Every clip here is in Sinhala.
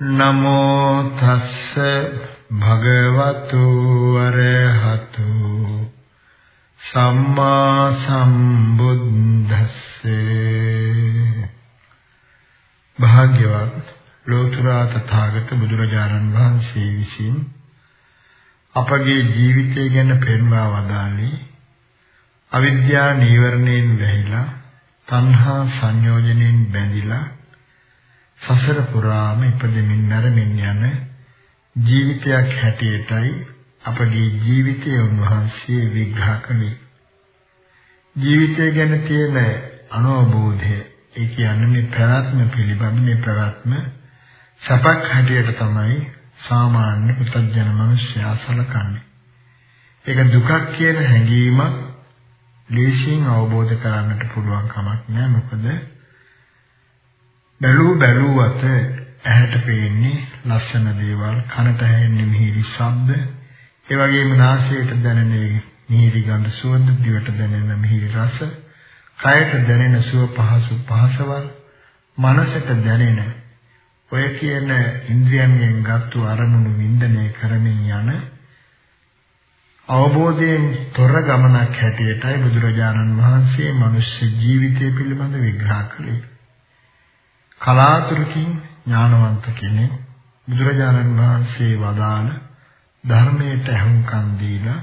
නමෝ තස්ස භගවතු වරහතු සම්මා සම්බුද්දස්සේ භාග්‍යවත් ලෝතර තථාගත බුදුරජාණන් වහන්සේ විසින් අපගේ ජීවිතය ගැන පෙන්වා වදාළේ අවිද්‍යා නීවරණයෙන් වැහිලා තණ්හා සංයෝජනෙන් බැඳිලා සසර පුරාම ඉපදෙමින් නැරෙමින් යන ජීවිතයක් හැටියටයි අපගේ ජීවිතය උන්වහන්සේ විග්‍රහ කළේ. ජීවිතය ගැන තියෙන අනවබෝධය ඒ කියන්නේ මේ පැවැත්ම පිළිබඳ මේ පැවැත්ම සපක් හැටියට තමයි සාමාන්‍ය පුතග්ජන මිනිස්යා සලකන්නේ. ඒක දුකක් කියන හැඟීමක් ලේසියෙන් අවබෝධ කරගන්නට පුළුවන් කමක් නෑ මොකද බැලූ බැලුවට ඇහැට පේන්නේ ලස්සන දේවල් කනට ඇහෙන්නේ මිහිරි ශබ්ද ඒ වගේම නාසයට දැනෙන මිහිරි ගඳ සුවඳ දිවට දැනෙන මිහිරි රස කයට දැනෙන සුව පහසු පහසවල් මනසට දැනෙන ඔය කියන ඉන්ද්‍රියන්ගෙන් ගත්තු අරමුණු වින්දනය කරමින් යන අවබෝධයෙන් තොර ගමනක් හැටියටයි බුදුරජාණන් වහන්සේ මනුෂ්‍ය ජීවිතය පිළිබඳ විග්‍රහ කළේ. කලාතුරකින් ඥානවන්ත කෙනෙක් බුදුරජාණන් වහන්සේ වදාළ ධර්මයට අහුම්කම් දීලා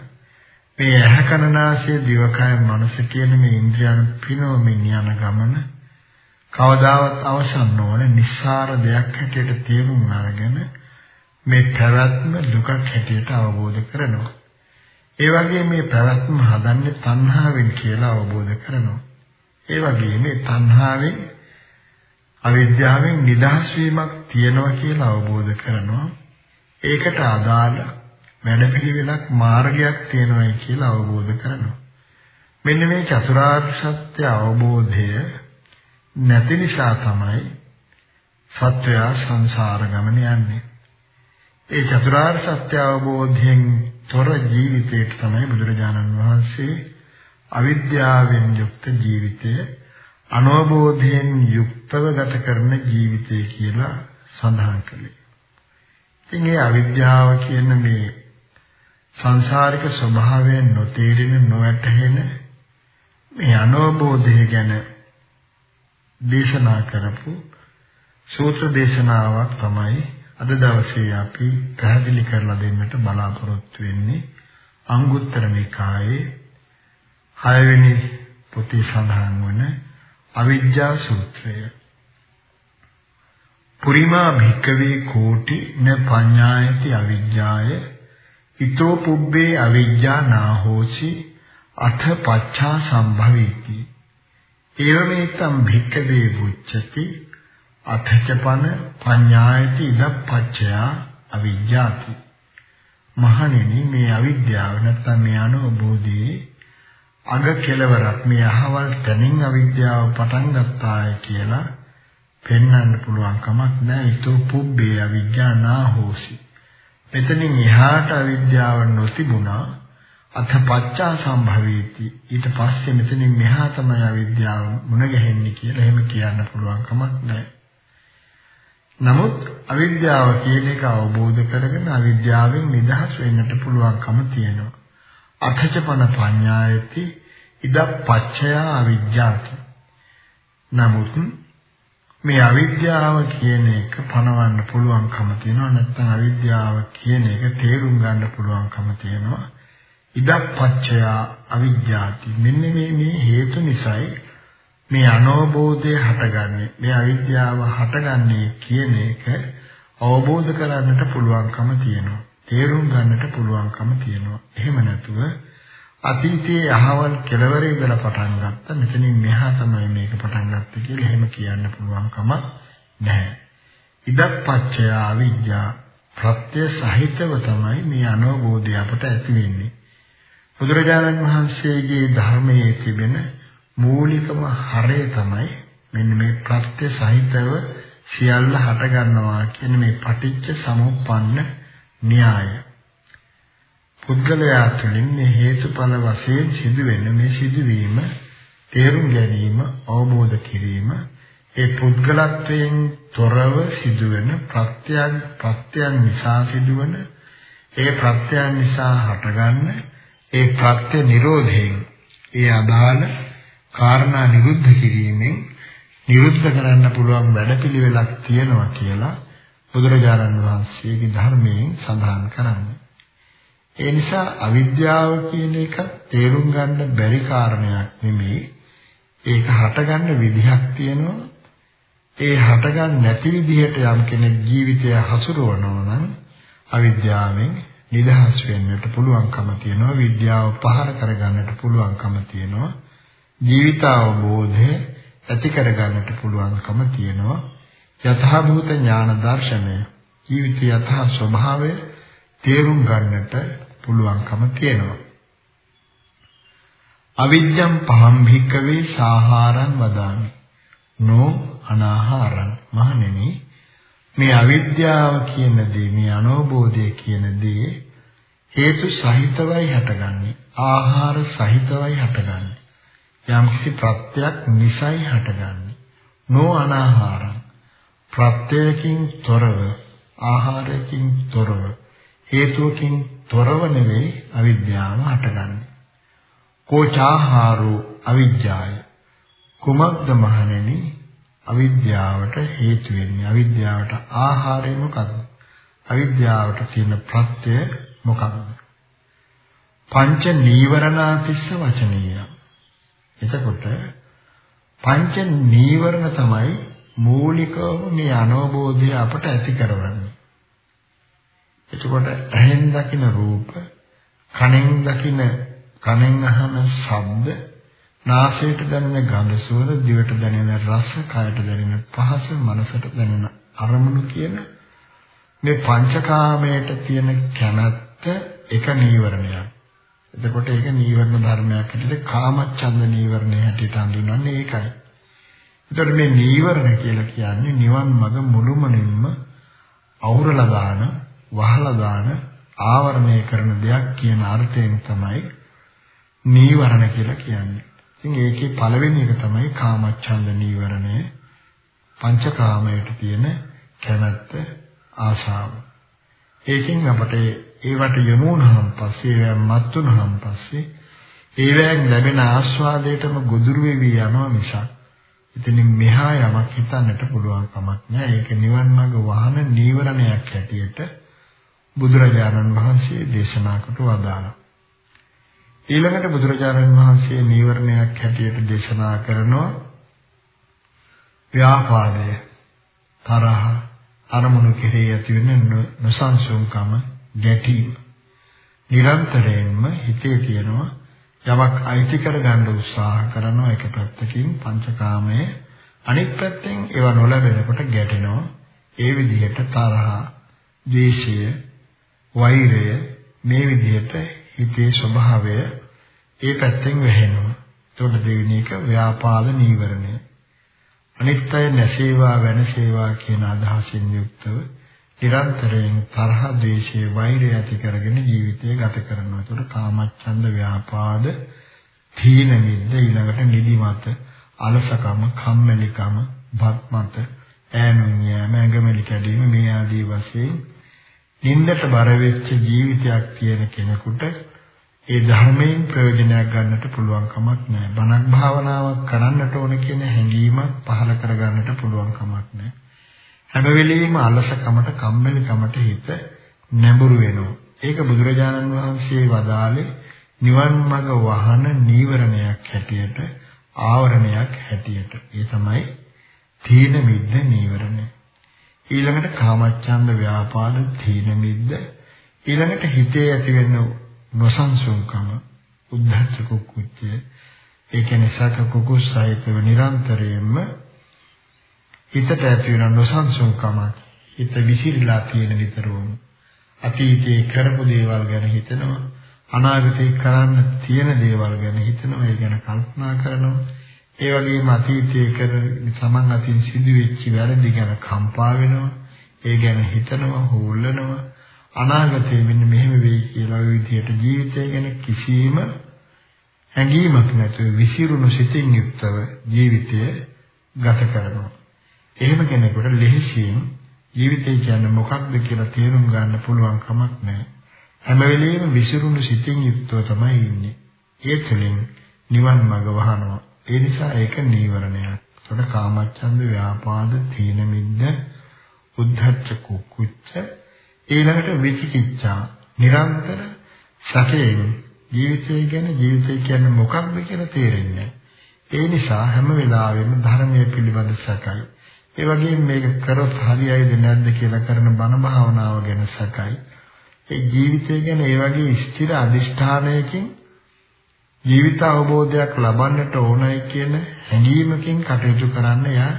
මේ ඇහැ කනනාසය දිවකය මනස කියන මේ ඉන්ද්‍රියන් පිනවමින් යන ගමන කවදාවත් අවසන් නොවන නිස්සාර දෙයක් හැටියට තේරුම් අරගෙන මේ පැවැත්ම දුකක් හැටියට අවබෝධ කරනවා. ඒ වගේ මේ පැවැත්ම හදන්නේ තණ්හාවෙන් කියලා අවබෝධ කරනවා. ඒ වගේ මේ තණ්හාවෙන් අවිද්‍යාවෙන් නිදහස් වීමක් තියෙනවා කියලා අවබෝධ කරනවා. ඒකට අදාළ වැඩපිළිවෙලක් මාර්ගයක් තියෙනවායි කියලා අවබෝධ කරනවා. මෙන්න මේ චතුරාර්ය සත්‍ය අවබෝධය නැති නිසා තමයි සත්වයා සංසාර ගමන යන්නේ. ඒ චතුරාර්ය සත්‍ය අවබෝධයෙන් තොර ජීවිතයට තමයි බුදුරජාණන් වහන්සේ අවිද්‍යාවෙන් යුක්ත ජීවිතය අනවබෝධයෙන් යුක්තව ගත කරන ජීවිතය කියලා සඳහන් කළේ. ඉතින් මේ අවිද්‍යාව කියන මේ සංසාරික ස්වභාවයෙන් නොතේරෙන නොවැටහෙන මේ අනවබෝධය ගැන දේශනා කරපු සූත්‍ර දේශනාවක් තමයි අද දවසේ අපි පැහැදිලි කරලා දෙන්නට බලාපොරොත්තු වෙන්නේ අංගුත්තර නිකායේ 6 වෙනි පොතේ සඳහන් වන අවිජ්ජා සූත්‍රය. පුරිමා භික්කවේ කෝටි න පඤ්ඤායති අවිජ්ජාය. ඊතෝ පුබ්බේ අවිජ්ජා නාහෝසි අත පච්ඡා සම්භවේති. ඒවමේතම් භික්කවේ බුච්චති අතචපන පඤ්ඤායති ඉදප්පච්චයා අවිජ්ජාති. මහණෙනි මේ අවිද්‍යාව නැත්නම් මේ අනුභූතියේ අග කෙලවරක් මේ අහවල් තනින් අවිද්‍යාව පටන් ගත්තාය කියලා පෙන්වන්න පුළුවන් කමක් නැහැ. ඊට පුබ්බේ අවිද්‍යා නාහෝසි. මෙතනින් එහාට අවිද්‍යාව නොතිබුණා. අත පච්චා සම්භවීති. ඊට පස්සේ මෙතනින් මෙහා තමයි අවිද්‍යාව මුණ ගැහෙන්නේ කියලා එහෙම කියන්න පුළුවන් කමක් නැහැ. නමුත් අවිද්‍යාව කියන එක අවබෝධ කරගෙන අවිද්‍යාවෙන් නිදහස් වෙන්නට පුළුවන්කම තියෙනවා. අථචපන පඤ්ඤායති ඉදප්පච්චය අවිජ්ජාති. නමුත් මේ අවිද්‍යාව කියන එක පණවන්න පුළුවන්කම තියෙනවා නැත්නම් අවිද්‍යාව කියන එක තේරුම් ගන්න පුළුවන්කම තියෙනවා. ඉදප්පච්චය අවිජ්ජාති. මෙන්න මේ මේ හේතු නිසායි මේ අනෝබෝධය හටගන්නේ. මේ අවිද්‍යාව හටගන්නේ කියන එක අවබෝධ කරගන්නට පුළුවන්කම තියෙනවා. තේරුම් ගන්නට පුළුවන්කම තියෙනවා. එහෙම නැතුව අතීතයේ අහවල් කෙලවරේ ඉඳලා පටන් ගත්ත මෙතනින් මෙහා තමයි මේක පටන් ගත්තේ කියලා එහෙම කියන්න පුළුවන්කම නැහැ. ඉදප්පච්චය අවිද්‍යා ප්‍රත්‍ය සහිතව තමයි මේ අනවබෝධය අපට ඇති වෙන්නේ. බුදුරජාණන් වහන්සේගේ ධර්මයේ තිබෙන මූලිකම හරය තමයි මෙන්න මේ ප්‍රත්‍ය සහිතව සියල්ල හට ගන්නවා කියන මේ පටිච්ච සමුප්පන්න න්‍යාය. පුද්ගලයා තුළින් මේ හේතුඵල වශයෙන් සිදුවෙන මේ සිදුවීම තේරුම් ගැනීම අවබෝධ කිරීම ඒ පුද්ගලත්වයෙන් තොරව සිදුවෙන ප්‍රත්‍යයන් ප්‍රත්‍යයන් නිසා සිදුවන ඒ ප්‍රත්‍යයන් නිසා හටගන්න ඒ ප්‍රත්‍ය නිරෝධයෙන් ඒ අදාළ කාරණා නිරුද්ධ කිරීමෙන් නිරුද්ධ කරන්න පුළුවන් වැඩපිළිවෙලක් තියෙනවා කියලා බුදුරජාණන් වහන්සේගේ ධර්මයෙන් සඳහන් කරන්නේ. ඒ නිසා අවිද්‍යාව කියන එක තේරුම් ගන්න බැරි කාරණයක් නෙමෙයි. ඒක හටගන්න විදිහක් තියෙනවා. ඒ හටගන්න නැති විදිහට යම් කෙනෙක් ජීවිතය හසුරවනවා නම් අවිද්‍යාවෙන් නිදහස් වෙන්නට පුළුවන්කම තියෙනවා. විද්‍යාව පහර කරගන්නට පුළුවන්කම තියෙනවා. ජීවිත අවබෝධය ඇති කරගන්නට පුළුවන්කම තියෙනවා. යථාභූත ඥාන දර්ශනය ජීවිත යථා ස්වභාවය තේරුම් ගන්නට පුළුවන්කම තියෙනවා. අවිජ්ජම් පහම් භික්කවේ සාහාරං වදාමි. නෝ අනාහාරං මහණෙනි මේ අවිද්‍යාව කියන දේ මේ අනෝබෝධය කියන දේ හේතු සහිතවයි හටගන්නේ ආහාර සහිතවයි හටගන්නේ යම්කිසි ප්‍රත්‍යක් නිසයි හටගන්නේ නෝ අනාහාරං ප්‍රත්‍යයකින් තොරව ආහාරයකින් තොරව හේතුවකින් තොරව නෙවෙයි අවිද්‍යාව හටගන්නේ. කෝචාහාරෝ අවිද්‍යාය. කුමක්ද මහණෙනි අවිද්‍යාවට හේතු වෙන්නේ? අවිද්‍යාවට ආහාරය මොකක්ද? අවිද්‍යාවට තියෙන ප්‍රත්‍ය මොකක්ද? පංච නීවරණාතිස්ස වචනීය. එතකොට පංච නීවරණ තමයි මූලිකවම මේ අනවබෝධය අපට ඇති කරවන්නේ. එතකොට ඇහෙන් දකින රූප, කනෙන් දකින කනෙන් අහන ශබ්ද, නාසයට දැනෙන ගඳ සුවඳ, දිවට දැනෙන රස, කයට දැනෙන පහස, මනසට දැනෙන අරමුණු කියන මේ පංචකාමයට තියෙන කැමැත්ත එක නීවරණයක්. එතකොට ඒක නීවරණ ධර්මයක් හැටියට කාමච්ඡන්ද නීවරණය හැටියට හඳුන්වන්නේ ඒකයි. එතකොට මේ නීවරණ කියලා කියන්නේ නිවන් මඟ මුළුමනින්ම අවුරලා දාන වහලා දාන ආවරණය කරන දෙයක් කියන අර්ථයෙන් තමයි නීවරණ කියලා කියන්නේ. ඉතින් ඒකේ පළවෙනි එක තමයි කාමච්ඡන්ද නීවරණය. පංචකාමයට තියෙන කැමැත්ත ආශාව. ඒකෙන් අපට ඒවට යොමු වුණාන් පස්සේ ඒවෙන් මත් වුණාන් පස්සේ ඒවෙන් ලැබෙන ආස්වාදයටම ගොදුරු වෙවි යනවා මිසක් ඉතින් මෙහා යමක් හිතන්නට පුළුවන් කමක් නැහැ. ඒක නිවන් මාර්ග වහන නීවරණයක් හැටියට බුදුරජාණන් වහන්සේ දේශනා කොට වදාළා. ඊළඟට බුදුරජාණන් වහන්සේ නීවරණයක් හැටියට දේශනා කරනවා ව්‍යාපාදය තරහ අරමුණු කෙරෙහි ඇතිවෙන නොසන්සුන්කම ගැටීම නිරන්තරයෙන්ම හිතේ තියෙනවා යමක් අයිති කරගන්න උත්සාහ කරනවා එක පැත්තකින් පංචකාමයේ අනෙක් පැත්තෙන් ඒව නොලැබෙනකොට ගැටෙනවා ඒ විදිහට තරහ, ද්වේෂය, වෛරය මේ විදිහට හිතේ ස්වභාවය ඒ පැත්තෙන් වැහෙනවා. ඒකට දෙවෙනි එක ව්‍යාපාද නීවරණය. අනිත්‍ය නැසේවා වෙනසේවා කියන අදහසින් යුක්තව නිරන්තරයෙන් තරහ, ද්වේෂය, වෛරය ඇති කරගෙන ජීවිතය ගත කරනවා. ඒකට කාමච්ඡන්ද, ව්‍යාපාද, තීන මිද්ද ඊළඟට නිදිමත, අලසකම, කම්මැලිකම, භක්මත, ඈනුම් යෑම, ඇඟමැලි කැඩීම මේ ආදී වශයෙන් නින්දට බර වෙච්ච ජීවිතයක් තියෙන කෙනෙකුට ඒ ධර්මයෙන් ප්‍රයෝජනයක් ගන්නට පුළුවන් කමක් නැහැ. බණක් භාවනාවක් කරන්නට ඕන කියන හැඟීමක් පහළ කරගන්නට පුළුවන් කමක් නැහැ. හැම වෙලෙම අලසකමට කම්මැලිකමට හිත නැඹුරු වෙනවා. ඒක බුදුරජාණන් වහන්සේ වදාළේ නිවන් මඟ වහන නීවරණයක් හැටියට ආවරණයක් හැටියට. ඒ තමයි තීන මිද්ද නීවරණය. ඊළඟට කාමච්ඡන්ද ව්‍යාපාද තීන මිද්ද ඊළඟට හිතේ ඇතිවෙන නොසන්සුන්කම උද්ධච්ච කුක්කුච්චය ඒ කියන්නේ සක කුකුස් සහිතව නිරන්තරයෙන්ම හිතට ඇති වෙන නොසන්සුන්කමක් හිත විසිරීලා තියෙන විතරම අතීතයේ කරපු දේවල් ගැන හිතනවා අනාගතේ කරන්න තියෙන දේවල් ගැන හිතනවා ඒ ගැන කල්පනා කරනවා. ඒ වගේම අතීතයේ කර සමන් අතින් සිදුවෙච්ච වැරදි ගැන කම්පා වෙනවා ඒ ගැන හිතනවා හොල්ලනවා. අනාගතේ මෙන්න මෙහෙම වෙයි කියලා ওই විදිහට ජීවිතය ගැන කිසිම හැඟීමක් නැතුව විසිරුණු සිතින් යුක්තව ජීවිතය ගත කරනවා. එහෙම කෙනෙකුට ලෙහෙසියෙන් ජීවිතය කියන්නේ මොකක්ද කියලා තේරුම් ගන්න පුළුවන් කමක් නැහැ. හැම වෙලෙම විසිරුණු සිතින් යුක්තව තමයි ඉන්නේ. ඒ තුළින් නිවන් මඟ වහනවා. ඒ නිසා ඒක නීවරණයක්. ඒකට කාමච්ඡන්ද, ව්‍යාපාද, තීන මිද්ද, උද්ධච්ච කුක්කුච්ච ඊළඟට විචිකිච්ඡා නිරන්තර සැකයෙන් ජීවිතය ගැන ජීවිතය කියන්නේ මොකක්ද කියලා තේරෙන්නේ ඒ නිසා හැම වෙලාවෙම ධර්මයේ පිළිබඳ සැකයි. ඒ වගේම මේක කරොත් හරියයිද නැද්ද කියලා කරන බණ භාවනාව ගැන සැකයි. ඒ ජීවිතය ගැන ඒ වගේ ස්ථිර අදිෂ්ඨානයකින් ජීවිත අවබෝධයක් ලබන්නට ඕනයි කියන හැඟීමකින් කටයුතු කරන්න යා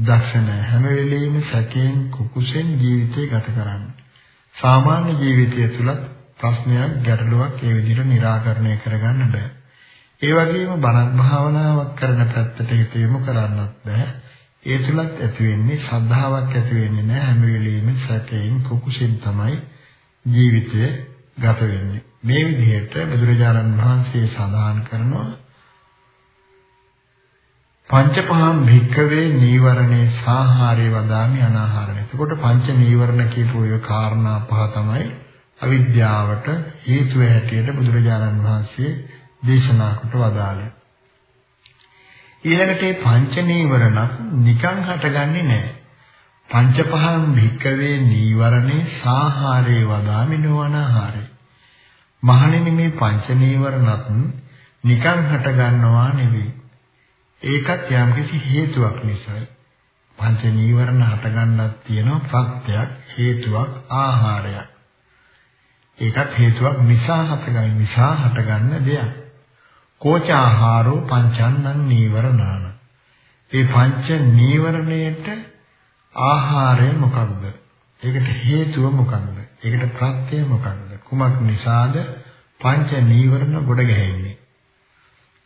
දක්ෂ නැහැ. හැම වෙලෙම සැකයෙන් කුකුසෙන් ජීවිතය ගත කරන්නේ. සාමාන්‍ය ජීවිතය තුලත් ප්‍රශ්නයක් ගැටලුවක් ඒ විදිහට निराකරණය කරගන්න බෑ. ඒ වගේම බණක් භාවනාවක් කරන පැත්තට හිත යොමු කරන්නත් බෑ. ඒ තුලත් ඇති වෙන්නේ ශ්‍රද්ධාවක් ඇති වෙන්නේ නැහැ හැම වෙලෙම සැකයෙන් කුකුසෙන් තමයි ජීවිතය ගත වෙන්නේ. මේ විදිහට බුදුරජාණන් වහන්සේ සඳහන් කරනවා පංචපහම් භික්කවේ නීවරණේ සාහාරේ වදාමි අනාහාරණේ. එතකොට පංච නීවරණ කියපු ඔය කාරණා පහ තමයි අවිද්‍යාවට හේතුව හැටියට බුදුරජාණන් වහන්සේ දේශනා කොට වදාළේ. ඊළඟට මේ පංච නීවරණක් නිකන් හටගන්නේ නැහැ. පංචපහං භික්කවේ නීවරණේ සාහාරේ වදාමි නොවනාහාරේ. මහණෙනි මේ පංච නීවරණත් නිකන් හටගන්නවා නෙවෙයි. ඒකත් යම්කිසි හේතුවක් නිසායි. පංච නීවරණ හටගන්නක් තියෙනවා ප්‍රත්‍යක් හේතුවක් ආහාරයක්. ඒකත් හේතුවක් නිසා හටගයි නිසා හටගන්න දෙයක්. කෝචාහාරෝ පංචන්නං නීවරණාන. මේ පංච නීවරණයට ආහාරය මොකක්ද? ඒකට හේතුව මොකක්ද? ඒකට ප්‍රත්‍යය මොකක්ද? කුමක් නිසාද පංච නීවරණ ගොඩ ගැහෙන්නේ?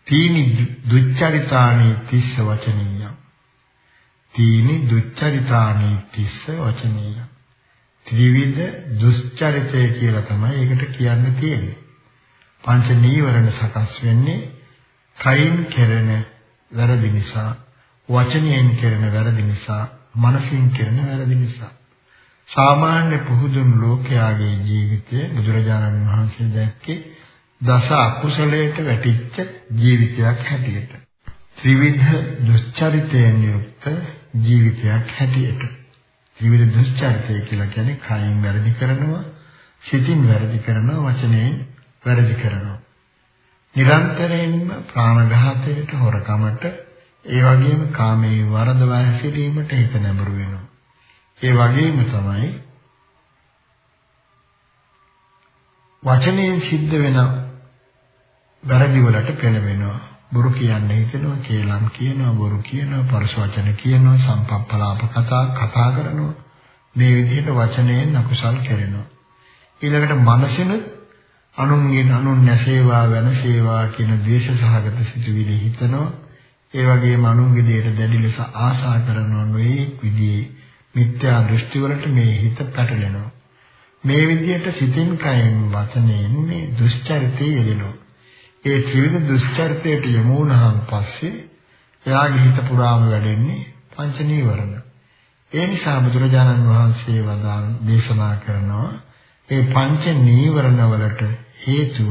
තීනි දුච්චරිතානි තිස්ස වචනීය. තීනි දුච්චරිතානි තිස්ස වචනීය. ත්‍රිවිධ දුස්චරිතය කියලා තමයි ඒකට කියන්න තියෙන්නේ. පංච නීවරණ සකස් වෙන්නේ කයින් කෙරෙන වැරදි නිසා, වචනයෙන් කෙරෙන වැරදි නිසා, මනසින් කෙරෙන වැරදි නිසා. සාමාන්‍ය පුහුදුන් ලෝකයාගේ ජීවිතය බුදුරජාණන් වහන්සේ දැක්කේ දස අකුසලයට වැටිච්ච ජීවිතයක් හැටියට. ත්‍රිවිධ දුස්චරිතයෙන් යුක්ත ජීවිතයක් හැටියට. ත්‍රිවිධ දුස්චරිතය කියලා කියන්නේ කයින් වැරදි කරනවා, සිතින් වැරදි කරනවා, වචනයෙන් වැරදි කරනවා. නිරන්තරයෙන්ම ප්‍රාණඝාතයට, හොරකමට, ඒ වගේම කාමයේ වරදවා හැසිරීමට හිත නැඹුරු වෙනවා. ඒ වගේම තමයි වචනයෙන් සිද්ධ වෙන වැරදි වලට පෙළඹෙනවා. බොරු කියන්න හිතෙනවා, කේලම් කියනවා, බොරු කියනවා, පරස වචන කියනවා, සම්පප්පලාප කතා කතා කරනවා. මේ විදිහට වචනයෙන් අකුසල් කරනවා. ඊළඟට මනසින අනුන්ගෙන් අනුන් නැසේවා වෙනසේවා කියන ද්වේෂ සහගත සිතුවිලි හිතනවා. ඒ වගේම අනුන්ගේ දෙයට දැඩි ලෙස ආශා කරනවා නොයේ විදිහේ මිත්‍යා දෘෂ්ටි වලට මේ හිත පැටලෙනවා. මේ විදිහට සිතින් කයෙන් වචනයෙන් මේ දුෂ්චරිතය යෙදෙනවා. ඒ ත්‍රිවිධ දුස්චරිතයට යමු වුණාන් පස්සේ එයාගේ හිත පුරාම වැඩෙන්නේ පංච නීවරණ. ඒ නිසා බුදුරජාණන් වහන්සේ වදාන් දේශනා කරනවා ඒ පංච නීවරණ වලට හේතුව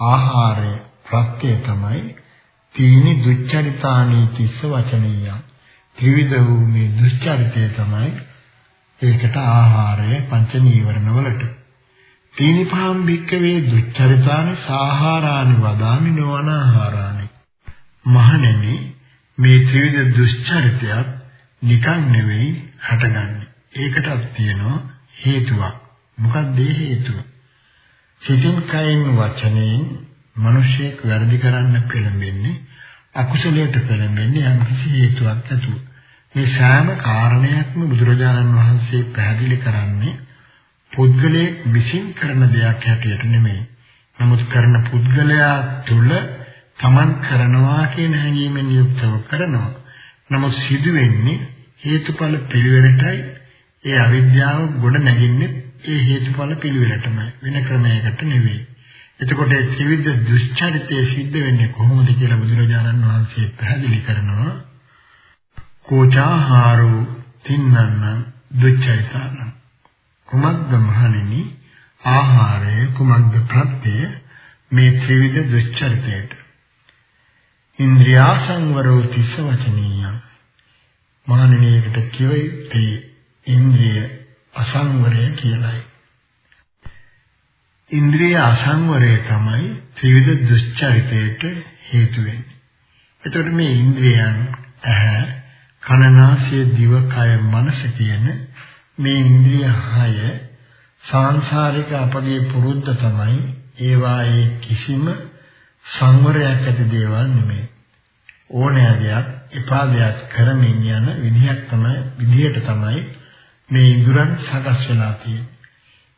ආහාරය ප්‍රත්‍ය තමයි. තීනි දුච්චරිතානි තිස්ස වචනීය. ත්‍රිවිධ වූ මේ දුස්චරිතය තමයි ඒකට ආහාරය පංච නීවරණ වලට. තීනිපාම් භික්කවේ දුච්චරිතානි සාහාරානි වදාමි නොවනාහාරානි මහණෙනි මේ ත්‍රිවිධ දුස්චරිතයත් නිකන් නෙවෙයි හටගන්නේ. ඒකටත් තියෙනවා හේතුවක්. මොකක්ද ඒ හේතුව? සිතින් කයින් වචනයෙන් මිනිසෙක් වැරදි කරන්න පෙළඹෙන්නේ අකුසලයට පෙළඹෙන්නේ යම්කිසි හේතුවක් ඇතුව මේ සෑම කාරණයක්ම බුදුරජාණන් වහන්සේ පැහැදිලි කරන්නේ පුද්ගලයෙක් විසින් කරන දෙයක් හැටියට නෙමෙයි. නමුත් කරන පුද්ගලයා තුළ තමන් කරනවා කියන හැඟීමෙන් යුක්තව කරනවා. නමුත් සිදු වෙන්නේ හේතුඵල පිළිවෙලටයි ඒ අවිද්‍යාව ගොඩ නැගින්නේ ඒ හේතුඵල පිළිවෙලටමයි වෙන ක්‍රමයකට නෙවෙයි. එතකොට ඒ ත්‍රිවිධ දුෂ්චරිතය සිද්ධ වෙන්නේ කොහොමද කියලා බුදුරජාණන් වහන්සේ පැහැදිලි කරනවා. කෝචාහාරෝ තින්නන්න දුච්චරිතාන කුමක්ද මහණෙනි? ආහාරය කුමක්ද ප්‍රත්‍යය? මේ ත්‍රිවිධ දුච්චරිතයට ඉන්ද්‍රියා සංවරෝ තිස්ස වචනීය. මහණෙනියකට කිව යුත්තේ ඉන්ද්‍රිය අසංවරය කියලයි ඉන්ද්‍රිය අසංවරය තමයි ත්‍රිවිධ දුස්චරිතයට හේතු වෙන්නේ. එතකොට මේ ඉන්ද්‍රියන් ඇහැ, කන, නාසය, දිව, කය, මනස කියන මේ ඉන්ද්‍රිය හය සාංශාරික අපගේ පුරුද්ද තමයි ඒවායේ කිසිම සංවරයක් ඇති දේවල් නෙමෙයි. ඕනෑ දෙයක්, එපා දෙයක් කරමින් යන විදිහක් තමයි විදිහට තමයි මේ ඉඳුරන් සකස් වෙලා තියෙන්නේ.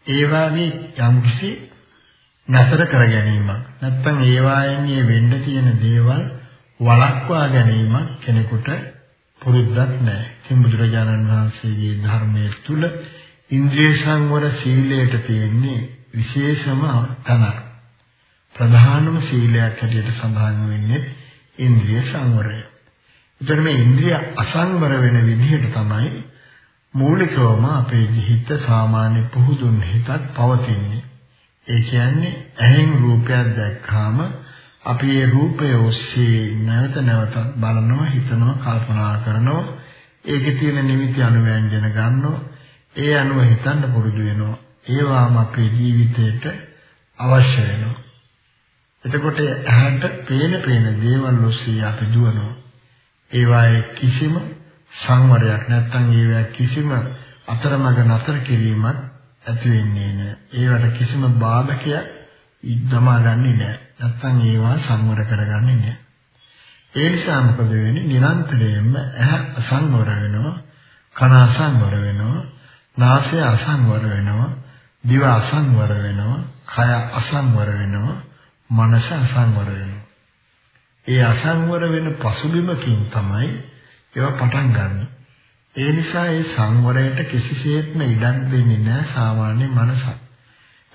ඒ වාගේ යම්කිසි නතර කර ගැනීමක් නැත්නම් ඒ වායන්ගේ වෙන්න තියෙන දේවල් වළක්වා ගැනීමක් කෙනෙකුට පුරුද්දක් නැහැ. ඉතින් බුදුරජාණන් වහන්සේගේ ධර්මයේ තුල ඉන්ද්‍රිය සංවර සීලයට තියෙන්නේ විශේෂම තනක්. ප්‍රධානම සීලයක් හැටියට සඳහන් වෙන්නේ ඉන්ද්‍රිය සංවරය. ඒතර මේ ඉන්ද්‍රිය අසංවර වෙන විදිහට තමයි මූලිකවම අපේ හිත සාමාන්‍ය පුහුදුන් හිතක් පවතින්නේ. ඒ කියන්නේ ඇහෙන් රූපයක් දැක්කාම අපි ඒ රූපය ඔස්සේ නැවත නැවත බලනවා, හිතනවා, කල්පනා කරනවා. ඒකේ තියෙන නිමිති අනුව්‍යංජන ගන්නවා. ඒ අනුව හිතන්න පුරුදු වෙනවා. ඒවාම අපේ ජීවිතේට අවශ්‍ය වෙනවා. එතකොට ඇහැට පේන පේන දේවල් ඔස්සේ අපි දුවනවා. ඒවායේ කිසිම සංවරයක් නැත්නම් ඒවා කිසිම අතරමඟ නතර කිරීමක් ඇති වෙන්නේ නැහැ. ඒවට කිසිම බාධකයක් ඉදමා ගන්නෙ නැහැ. නැත්නම් ඒවා සංවර කරගන්නේ නැහැ. ඒ නිසා මොකද වෙන්නේ? නිරන්තරයෙන්ම ඇහ අසංවර වෙනවා, කන අසංවර වෙනවා, නාසය අසංවර වෙනවා, දිව අසංවර වෙනවා, කය අසංවර වෙනවා, මනස අසංවර වෙනවා. ඒ අසංවර වෙන පසුබිමකින් තමයි ඒවා පටන් ගන්න. ඒ නිසා ඒ සංවරයට කිසිසේත්ම ඉඩක් දෙන්නේ නැහැ සාමාන්‍ය මනසක්.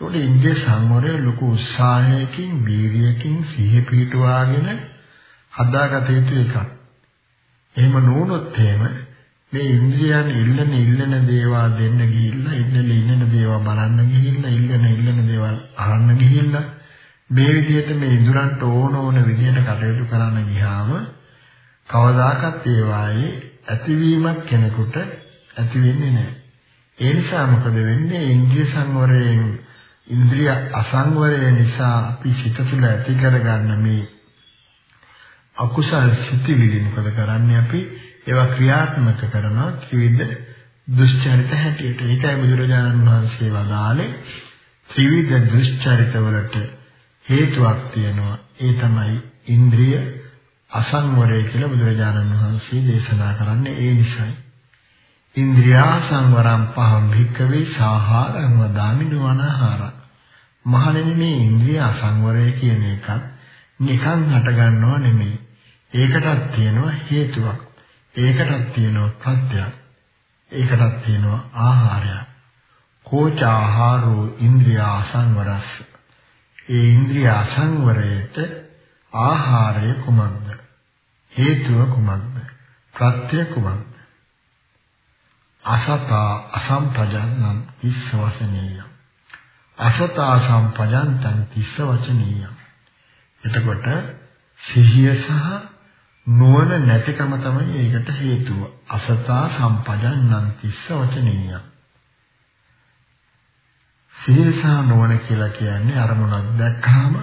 ඒකට ඉන්දිය සංවරය ලොකු උත්සාහයකින්, වීර්යයකින් සිහිය පිටුවාගෙන හදාගත යුතු එකක්. එහෙම නොවුනොත් එහෙම මේ ඉන්ද්‍රියන් ඉල්ලන ඉල්ලන දේවල් දෙන්න ගිහිල්ලා ඉල්ලන ඉල්ලන දේවල් බලන්න ගිහිල්ලා ඉල්ලන ඉල්ලන දේවල් අහන්න ගිහිල්ලා මේ විදිහට මේ ඉඳුරන්ට ඕන ඕන විදිහට කටයුතු කරන්න ගියාම කවදාකවත් ඒ වායේ ඇතිවීමක් කෙනෙකුට ඇති වෙන්නේ නැහැ. ඒ නිසා මොකද වෙන්නේ? ඉන්ද්‍රිය සංවරයෙන් ඉන්ද්‍රිය අසංවරය නිසා අපි සිත තුළ ඇති කරගන්න මේ අකුසල් සිතිවිලි මොකද කරන්නේ අපි ඒවා ක්‍රියාත්මක කරනවා ත්‍රිවිධ දුෂ්චරිත හැටියට. ඒකයි බුදුරජාණන් වහන්සේ වදාළේ ත්‍රිවිධ දුෂ්චරිතවලට හේතුවක් තියෙනවා. ඒ තමයි ඉන්ද්‍රිය අසංවරය කියලා බුදුරජාණන් වහන්සේ දේශනා කරන්නේ ඒ නිසයි. ඉන්ද්‍රියා සංවරම් පහම් භික්කවේ සාහාරං වදාමි නුවණහාර. මහණෙනි මේ ඉන්ද්‍රිය අසංවරය කියන එකත් නිකන් හට ගන්නව නෙමෙයි. ඒකටත් තියෙනවා හේතුවක්. ඒකටත් තියෙනවා ප්‍රත්‍යක්. ඒකටත් තියෙනවා ආහාරයක්. කෝච ආහාරෝ ඉන්ද්‍රිය අසංවරස්ස. ඒ ඉන්ද්‍රිය අසංවරයට ආහාරය කුමක්ද? හේතුව කුමක්ද? ප්‍රත්‍ය කුමක්ද? අසතා අසම්පජන්නං තිස්ස වචනීය. අසතා සම්පජන්තං තිස්ස වචනීය. එතකොට සිහිය සහ නුවණ නැතිකම තමයි ඒකට හේතුව. අසතා සම්පජන්නං තිස්ස වචනීය. සිහිය සහ නුවණ කියලා කියන්නේ අරමුණක් දැක්කහම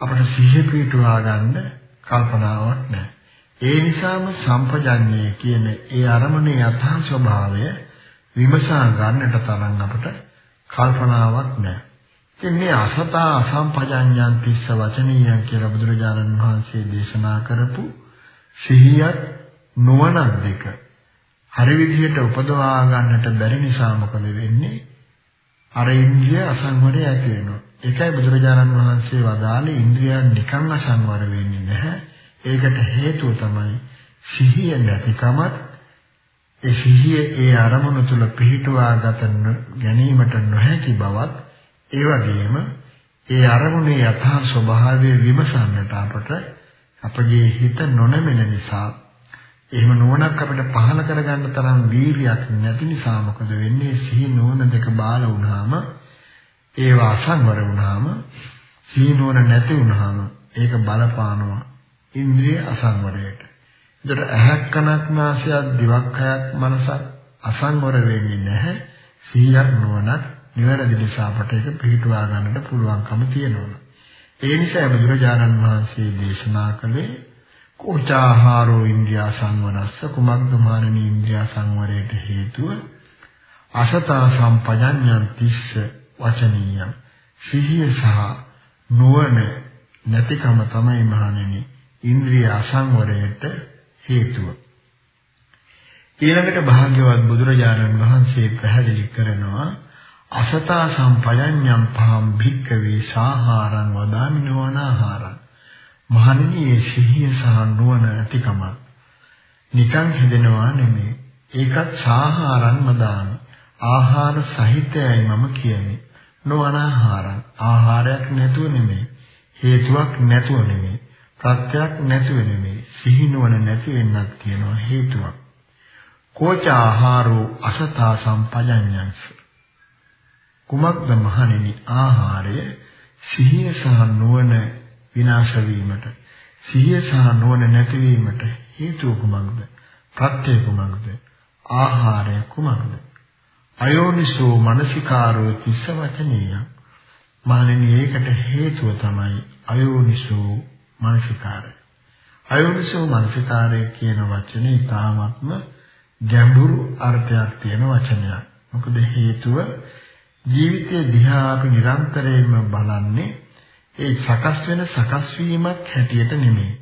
අපිට සිහිය පිටුවා ගන්න කල්පනාවක් නැහැ. ඒ නිසාම සම්පජඤ්ඤය කියන ඒ අරමුණේ යථා ස්වභාවය විමසා ගන්නට තරම් අපට කල්පනාවක් නැහැ. ඉතින් මේ අසතා අසම්පජඤ්ඤයන් තිස්ස වචනීයන් කියලා බුදුරජාණන් වහන්සේ දේශනා කරපු සිහියත් නුවණක් දෙක හරි විදිහට උපදවා ගන්නට බැරි නිසා මොකද වෙන්නේ? අර ඉන්ද්‍රිය අසංවරය ඇති වෙනවා. ඒකයි බුදුරජාණන් වහන්සේ වදාළේ ඉන්ද්‍රියන් නිකන් අසංවර වෙන්නේ නැහැ. ඒකට හේතුව තමයි සිහිය නැතිකමත් ඒ සිහිය ඒ අරමුණු තුල පිහිටුවා ගත ගැනීමට නොහැකි බවත් ඒ වගේම ඒ අරමුණේ යථා ස්වභාවය විමසන්නට අපට අපගේ හිත නොනැමෙන නිසා එහෙම නුවණක් අපිට පහළ කරගන්න තරම් වීරියක් නැති නිසා මොකද වෙන්නේ? සිහි නුවණ දෙක බාල වුණාම ඒවා අසංවර වුණාම සිහි නුවණ නැති වුණාම ඒක බලපානවා ඉන්ද්‍රිය අසංවරයට. ඒකට ඇහක් කනක් නාසයක් දිවක් කයක් මනසක් අසංවර වෙන්නේ නැහැ. සිහියක් නුවණක් නිවැරදි නිසා අපට ඒක පිළිටුවා ගන්නට පුළුවන්කම තියෙනවා. ඒ නිසා බුදුරජාණන් වහන්සේ දේශනා කළේ කෝචාහාරෝ ඉන්ද්‍රියා සංවරස්ස කුමක්ද මානනී ඉන්ද්‍රියා සංවරයට හේතුව අසතා සම්පජඤ්ඤං තිස්ස වචනීය සිහිය සහ නුවණ නැතිකම තමයි මහණෙනි ඉන්ද්‍රිය අසංවරයට හේතුව ඊළඟට භාග්‍යවත් බුදුරජාණන් වහන්සේ පැහැදිලි කරනවා අසතා සම්පජඤ්ඤම් පහම් භික්කවේ සාහාරං වදාමි නොවනාහාරං මහණෙනි මේ සිහිය සහ නුවණ ඇතිකම නිකන් හැදෙනවා නෙමෙයි. ඒකත් සාහාරන්ම දාන. ආහාර සහිතයයි මම කියන්නේ. නොඅනාහාරං. ආහාරයක් නැතුව නෙමෙයි. හේතුවක් නැතුව නෙමෙයි. ප්‍රත්‍යක් නැතුව නෙමෙයි. සිහි නුවණ නැති වෙන්නක් තියෙනවා හේතුවක්. කෝච ආහාරෝ අසතා සම්පජඤ්ඤංස. කුමක්ද මහණෙනි ආහාරය සිහිය සහ නුවණ විනාශ වීමට සිහිය සහ නුවණ නැතිවීමට හේතුව කුමක්ද? ප්‍රත්‍ය කුමක්ද? ආහාරය කුමක්ද? අයෝනිසෝ මනසිකාරෝ කිස්ස වචනීය. මහණෙනි ඒකට හේතුව තමයි අයෝනිසෝ මනසිකාරය. අයෝනිසෝ මනසිකාරය කියන වචනේ ඊටාත්ම ගැඹුරු අර්ථයක් තියෙන වචනයක්. මොකද හේතුව ජීවිතයේ දිහා අපි නිරන්තරයෙන්ම බලන්නේ ඒ සකස් වෙන සකස් වීමක් හැටියට නෙමෙයි.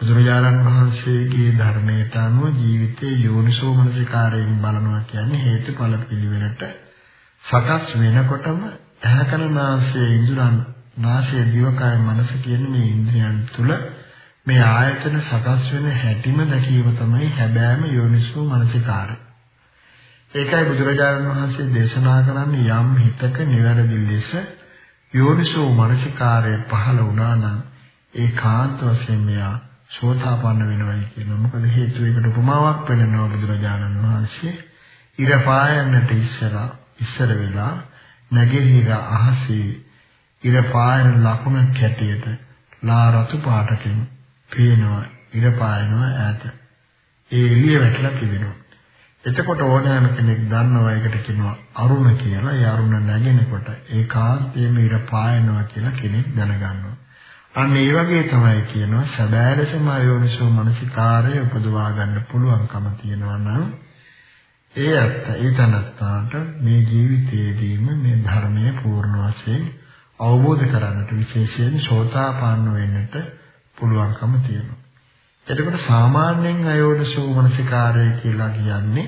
බුදුරජාණන් වහන්සේගේ ධර්මයට අනුව ජීවිතයේ යෝනිසෝ මනසිකාරයෙන් බලනවා කියන්නේ හේතුඵල පිළිවෙලට සකස් වෙනකොටම ඇහැකන නාසය ඉඳුරන් නාසය දිවකය මනස කියන මේ ඉන්ද්‍රියන් තුල මේ ආයතන සකස් වෙන හැටිම දැකීම තමයි හැබෑම යෝනිසෝ මනසිකාරය. ඒකයි බුදුරජාණන් වහන්සේ දේශනා කරන්නේ යම් හිතක නිවැරදි ලෙස යෝනිසෝ මනසිකාරය පහළ වුණා නම් ඒ කාන්ත වශයෙන් මෙයා සෝතාපන්න වෙනවයි කියනවා. මොකද හේතුව ඒකට උපමාවක් පෙන්නනවා බුදුරජාණන් වහන්සේ. ඉර පායන්නට ඉස්සර ඉස්සර වෙලා නැගෙනහිර අහසේ ඉර පායන ලකුණ කැටියට ලා රතු පාටකින් පේනවා ඉර පායනවා ඈත. ඒ එළිය වැටලා තිබෙනවා. එතකොට ඕනෑම කෙනෙක් දන්නවා ඒකට කියනවා අරුණ කියලා. ඒ අරුණ නැගෙනකොට ඒකාන්තයෙන්ම ඉර පායනවා කියලා කෙනෙක් දැනගන්නවා. අන්න ඒ වගේ තමයි කියනවා සැබෑ ලෙසම අයෝනිසෝ මනසිකාරය උපදවා ගන්න පුළුවන්කම තියෙනවා නම් ඒ අත්ත ඒ තනත්තාට මේ ජීවිතයේදීම මේ ධර්මය පූර්ණ වශයෙන් අවබෝධ කරගන්නට විශේෂයෙන් සෝතාපන්න වෙන්නට පුළුවන්කම තියෙනවා. එතකොට සාමාන්‍යයෙන් අයෝනිසෝ මනසිකාරය කියලා කියන්නේ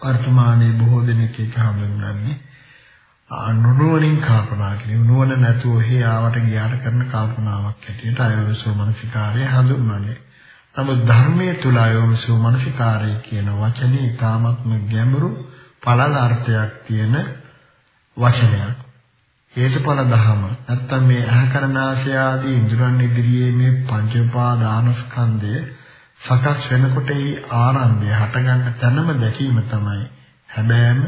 වර්තමානයේ බොහෝ දෙනෙක් ඒක හඳුන්වන්නේ අනුනුවණින් කල්පනා කිරීම නුවණ නැතුව හේ ආවට ගියාට කරන කල්පනාවක් ඇටියට අයෝනිසෝ මනසිකාරය හඳුන්වන්නේ. නමුත් ධර්මයේ තුල අයෝනිසෝ මනසිකාරය කියන වචනේ ඊටාත්ම ගැඹුරු පළල අර්ථයක් තියෙන වචනයක්. හේතුඵල ධහම නැත්තම් මේ අහකරනාශය ආදී ඉන්ද්‍රයන් ඉදිරියේ මේ පංච උපාදානස්කන්ධය සකස් වෙනකොට ඒ ආරම්භය හටගන්න තැනම දැකීම තමයි හැබෑම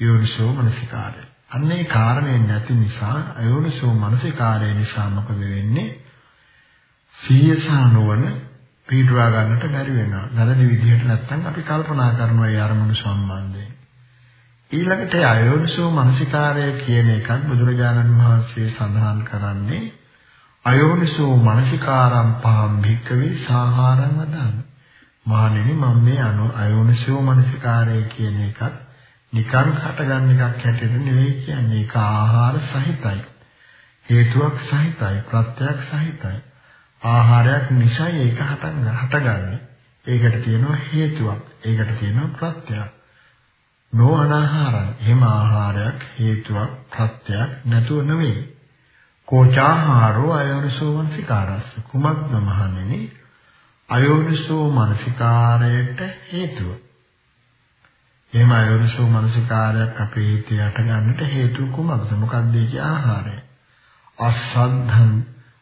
යෝනිසෝ මනසිකාරය. අන්නේ කාරණේ නැති නිසා අයෝනිසෝ මනසිකාරය නිසා මොකද වෙන්නේ? සීයසානවන පීඩවා ගන්නට බැරි වෙනවා. නැදනි විදිහට නැත්තම් අපි කල්පනා කරනවා ඒ අරමුණු සම්බන්ධයෙන්. ඊළඟට අයෝනිසෝ මනසිකාරය කියන එකත් බුදුරජාණන් වහන්සේ සඳහන් කරන්නේ අයෝනිසෝ මනසිකාරම් පහම් භික්කවේ සාහාරං වදාන. මහණෙනි මම මේ අනු අයෝනිසෝ මනසිකාරය කියන එකත් නිකන් හටගන්න එකක් හැටියට නෙවෙයි කියන්නේ ඒක ආහාර සහිතයි. හේතුවක් සහිතයි, ප්‍රත්‍යක් සහිතයි. ආහාරයක් නිසා ඒක හටගන්නේ. ඒකට තියෙනවා හේතුවක්. ඒකට තියෙනවා ප්‍රත්‍යක්. නොඅනාහාරං එහෙම ආහාරයක් හේතුවක් ප්‍රත්‍යක් නැතුව නෙවෙයි. කෝචාහාරෝ අයෝනිසෝ මනසිකාරස්ස කුමක්ද මහණෙනි? අයෝනිසෝ මනසිකාරයට හේතුව. එහෙම අයෝනිසෝ මනසිකාරයක් අපේ හිතේ යට ගන්නට හේතුව කුමක්ද? මොකක්ද ඒකේ ආහාරය? අසද්ධං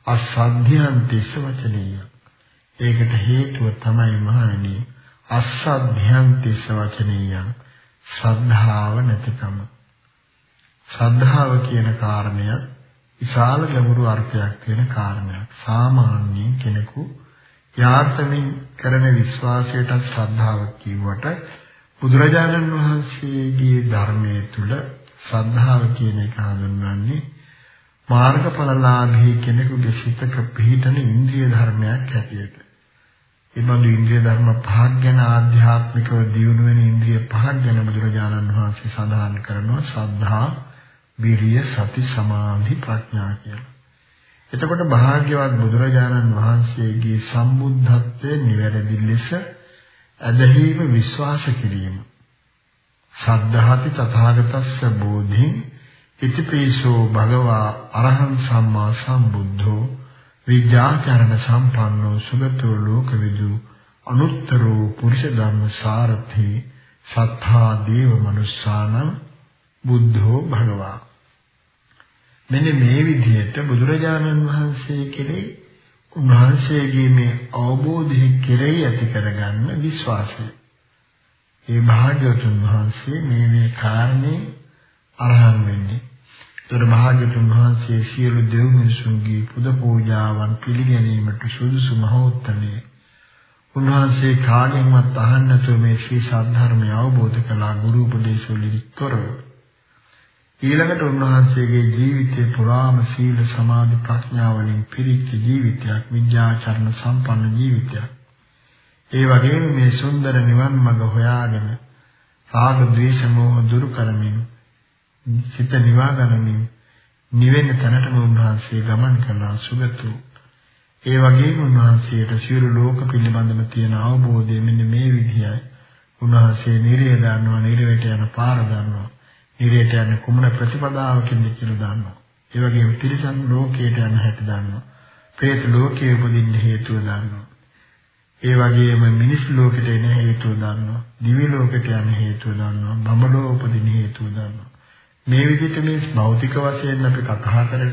අසද්ධ්‍යං තිස්ස වචනීය. ඒකට හේතුව තමයි මහණෙනි අස්සද්ධ්‍යන්තිස වචනීයං ශ්‍රද්ධාව නැතිකම. ශ්‍රද්ධාව කියන කාරණය විශාල ගැඹුරු අර්ථයක් තියෙන කාරණයක්. සාමාන්‍ය කෙනෙකු යාත්‍රමින් කරන විශ්වාසයට ශ්‍රද්ධාව කිව්වට බුදුරජාණන් වහන්සේගේ ධර්මයේ තුල ශ්‍රද්ධාව කියන එක හඳුන්වන්නේ මාර්ගඵලලාභී කෙනෙකුගේ සිතක පිහිටන ඉන්ද්‍රිය ධර්මයක් හැටියට. ඒ බඳු ඉන්ද්‍රිය ධර්ම පහක් ගැන ආධ්‍යාත්මිකව දියුණු වෙන ඉන්ද්‍රිය පහක් ගැන බුදුරජාණන් වහන්සේ සඳහන් කරනවා සද්ධා, විරිය, සති, සමාධි, ප්‍රඥා කියලා. එතකොට භාග්‍යවත් බුදුරජාණන් වහන්සේගේ සම්බුද්ධත්වයේ නිවැරදි ලෙස ඇදහිීම විශ්වාස කිරීම. සද්ධාති තථාගතස්ස බෝධින් ඉතිපිසෝ භගවා අරහං සම්මා සම්බුද්ධෝ විද්‍යාචරණ සම්පන්නෝ සුගතෝ ලෝකවිදු අනුත්තරෝ පුරුෂ ධම්ම සාරථි සත්තා දේව මනුස්සානම් බුද්ධෝ භගවා මෙන්න මේ විදිහට බුදුරජාණන් වහන්සේ කෙරෙහි උන්වහන්සේගේ මේ අවබෝධය කෙරෙහි ඇති කරගන්න විශ්වාසය. ඒ භාග්‍යවතුන් වහන්සේ මේ මේ කාරණේ අරහන් වෙන්නේ ඒතර භාග්‍යතුන් වහන්සේ සියලු දෙව් මිනිසුන්ගේ පුද පූජාවන් පිළිගැනීමට සුදුසු මහෝත්තමයේ. උන්වහන්සේ කාගෙන්වත් අහන්න නැතුව මේ ශ්‍රී සද්ධර්මය අවබෝධ කළා ගුරු උපදේශ වලින් තොරව. ඊළඟට උන්වහන්සේගේ ජීවිතේ පුරාම සීල සමාධි ප්‍රඥා වලින් පිරිච්ච ජීවිතයක් විද්‍යාචරණ සම්පන්න ජීවිතයක්. ඒ වගේම මේ සුන්දර නිවන් මඟ හොයාගෙන රාග ద్వේෂ මෝහ දුරු කරමින් සිත නිවා ගන්නමින් නිවෙන තැනටම උන්වහන්සේ ගමන් කළා සුගතු. ඒ වගේම උන්වහන්සේට සියලු ලෝක පිළිබඳව තියෙන අවබෝධය මෙන්න මේ විදියයි. උන්වහන්සේ නිරය දන්නවා, නිරයට යන පාර දන්නවා. නිරයට යන කුමන ප්‍රතිපදාවකින්ද කියලා දන්නවා. ඒ වගේම තිරිසන් ලෝකයට යන හැටි දන්නවා. പ്രേත ලෝකයේ උපදින්න හේතුව දන්නවා. ඒ වගේම මිනිස් ලෝකෙට එන හේතුව දන්නවා. දිවි ලෝකෙට යන හේතුව දන්නවා. බඹලෝ උපදින හේතුව දන්නවා. මේ විදිහට මේ භෞතික වශයෙන් අපි කතා කරගෙන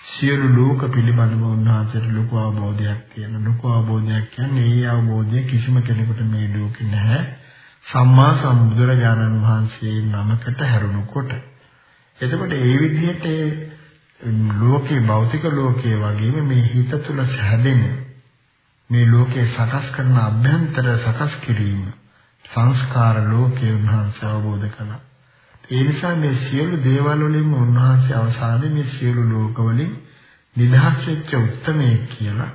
සියලු ලෝක පිළිබඳව උන්වහන්සේට ලොකු අවබෝධයක් තියෙන ලොකු අවබෝධයක් කියන්නේ ඒ අවබෝධය කිසිම කෙනෙකුට මේ ලෝකේ නැහැ. සම්මා සම්බුදුරජාණන් වහන්සේ නමකට හැරුණුකොට. එතකොට ඒ විදිහට ලෝකේ භෞතික ලෝකයේ වගේම මේ හිත තුළ හැදෙන මේ ලෝකේ සකස් කරන අභ්‍යන්තර සකස් කිරීම සංස්කාර ලෝකේ උන්වහන්සේ අවබෝධ කළා. ඒ නිසා මේ සියලු දේවල් වලින්ම උන්වහන්සේ අවසානයේ මේ සියලු ලෝක වලින් නිදහස් වෙච්ච උත්මයේ කියලා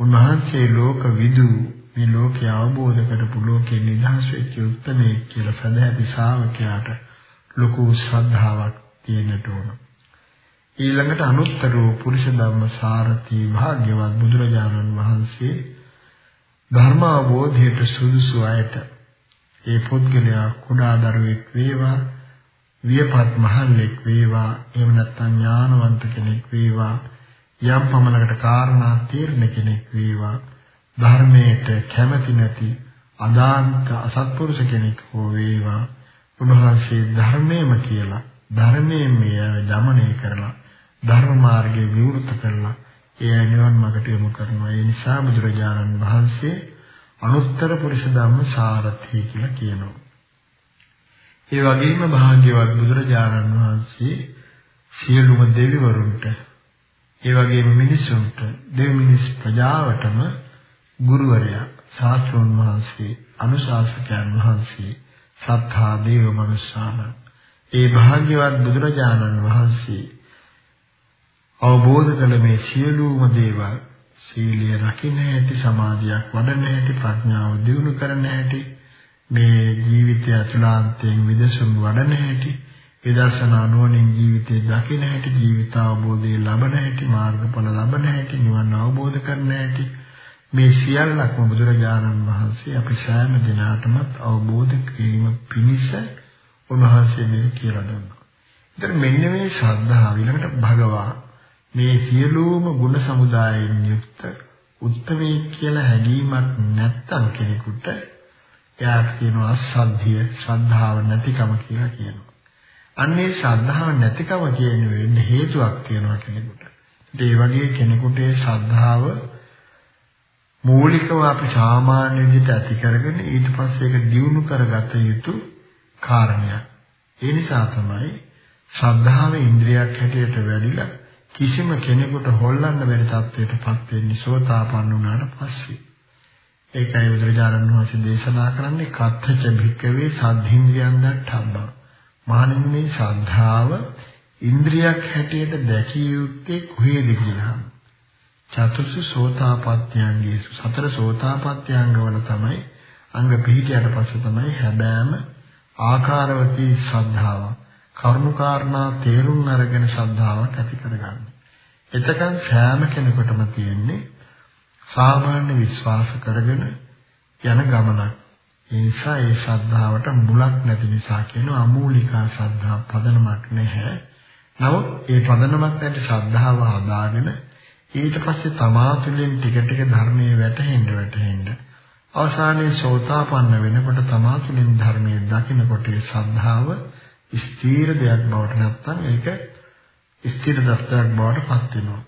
උන්වහන්සේ ලෝක විදු මේ ලෝකය අවබෝධ කරපු ලෝකේ නිදහස් වෙච්ච උත්මයේ කියලා සදැහැති ශ්‍රාවකයාට ලොකු ශ්‍රද්ධාවක් තියෙන්නට ඕන. ඊළඟට අනුත්තරෝ පුරුෂ ධම්ම සාරති භාග්‍යවත් බුදුරජාණන් වහන්සේ ධර්ම අවබෝධයට සුදුසු අයට ඒ පුද්ගලයා කුඩා දරුවෙක් වේවා වියපත් මහල්ලෙක් වේවා එහෙම නැත්නම් ඥානවන්ත කෙනෙක් වේවා යම් පමණකට කාරණා තීරණ කෙනෙක් වේවා ධර්මයට කැමති නැති අදාන්ත අසත්පුරුෂ කෙනෙක් හෝ වේවා උන්වහන්සේ ධර්මයේම කියලා ධර්මයෙන් මේ දමනය කරලා ධර්ම මාර්ගයේ විවෘත කරලා ඒ නිවන් මාර්ගට යොමු කරනවා. ඒ නිසා බුදුරජාණන් වහන්සේ අනුත්තර පුරුෂ ධම්ම සාරථි කියලා කියනවා. ඒ වගේම භාග්‍යවත් බුදුරජාණන් වහන්සේ සියලුම දෙවිවරුන්ට ඒ වගේම මිනිසුන්ට දෙව් මිනිස් ප්‍රජාවටම ගුරුවරයා ශාස්ත්‍රෝන් වහන්සේ අනුශාසකයන් වහන්සේ සත්තා දේව මනුස්සාන ඒ භාග්‍යවත් බුදුරජාණන් වහන්සේ අවබෝධ කළ මේ සියලුම දේවල් සීලය රකින්න හැටි සමාධියක් වඩන්න හැටි ප්‍රඥාව දියුණු කරන්න හැටි මේ ජීවිතය අතුලාන්තයෙන් විදසුන් වඩන හැටි විදර්ශනා නුවණින් ජීවිතේ දකින හැටි ජීවිත අවබෝධය ලබන හැටි මාර්ගඵල ලබන හැටි නිවන් අවබෝධ කරන හැටි මේ සියල්ලක්ම බුදුරජාණන් වහන්සේ අපි සෑම දිනාටමත් අවබෝධ කිරීම පිණිස උන්වහන්සේ මේ කියලා දුන්නා. ඉතින් මෙන්න මේ ශ්‍රද්ධාව ඊළඟට භගවා මේ සියලුම ගුණ සමුදායෙන් යුක්ත උත්තමී කියලා හැඟීමක් නැත්තම් කෙනෙකුට එයාට කියනවා අසද්ධිය ශ්‍රද්ධාව නැතිකම කියලා කියනවා. අන්නේ ශ්‍රද්ධාව නැතිකම කියන වෙන්නේ හේතුවක් තියෙනවා කෙනෙකුට. ඒ වගේ කෙනෙකුට ඒ ශ්‍රද්ධාව මූලිකව අපි සාමාන්‍ය විදිහට ඇති කරගෙන ඊට පස්සේ ඒක දියුණු කරගත යුතු කාරණයක්. ඒ නිසා තමයි ශ්‍රද්ධාව ඉන්ද්‍රියක් හැටියට වැඩිලා කිසිම කෙනෙකුට හොල්ලන්න බැරි තත්ත්වයකටපත් වෙන්නේ සෝතාපන්න වුණාට පස්සේ. ඒකයි බුදුරජාණන් වහන්සේ දේශනා කරන්නේ කත්තච භික්කවේ සද්ධින්ද්‍රියන් දට්ඨම්බා. මහණෙනි මේ ශ්‍රද්ධාව ඉන්ද්‍රියක් හැටියට දැකිය යුත්තේ කොහේද කියලා. චතුස්ස සෝතාපට්ඨයන්ගේ සතර සෝතාපට්ඨයංගවල තමයි අංග පිහිටියට පස්සේ තමයි හැබෑම ආකාරවතී ශ්‍රද්ධාව කරුණාකාරණා තේරුම් අරගෙන ශ්‍රද්ධාවක් ඇති කරගන්න. එතකන් සෑම කෙනෙකුටම තියෙන්නේ සාමාන්‍ය විශ්වාස කරගෙන යන ගමනක්. ඒ නිසා ඒ ශ්‍රද්ධාවට මුලක් නැති නිසා කියන අමූලිකා ශ්‍රද්ධා පදනමක් නැහැ. නමුත් ඒ පදනමක් නැති ශ්‍රද්ධාව හදාගෙන ඊට පස්සේ තමා තුළින් ටික ටික ධර්මයේ වැටහෙන්න වැටහෙන්න අවසානයේ සෝතාපන්න වෙනකොට තමා තුළින් ධර්මයේ දකිනකොට ඒ ශ්‍රද්ධාව ස්ථීර දෙයක් බවට නැත්තම් ඒක ස්ථීර දස්තයක් බවට පත් වෙනවා.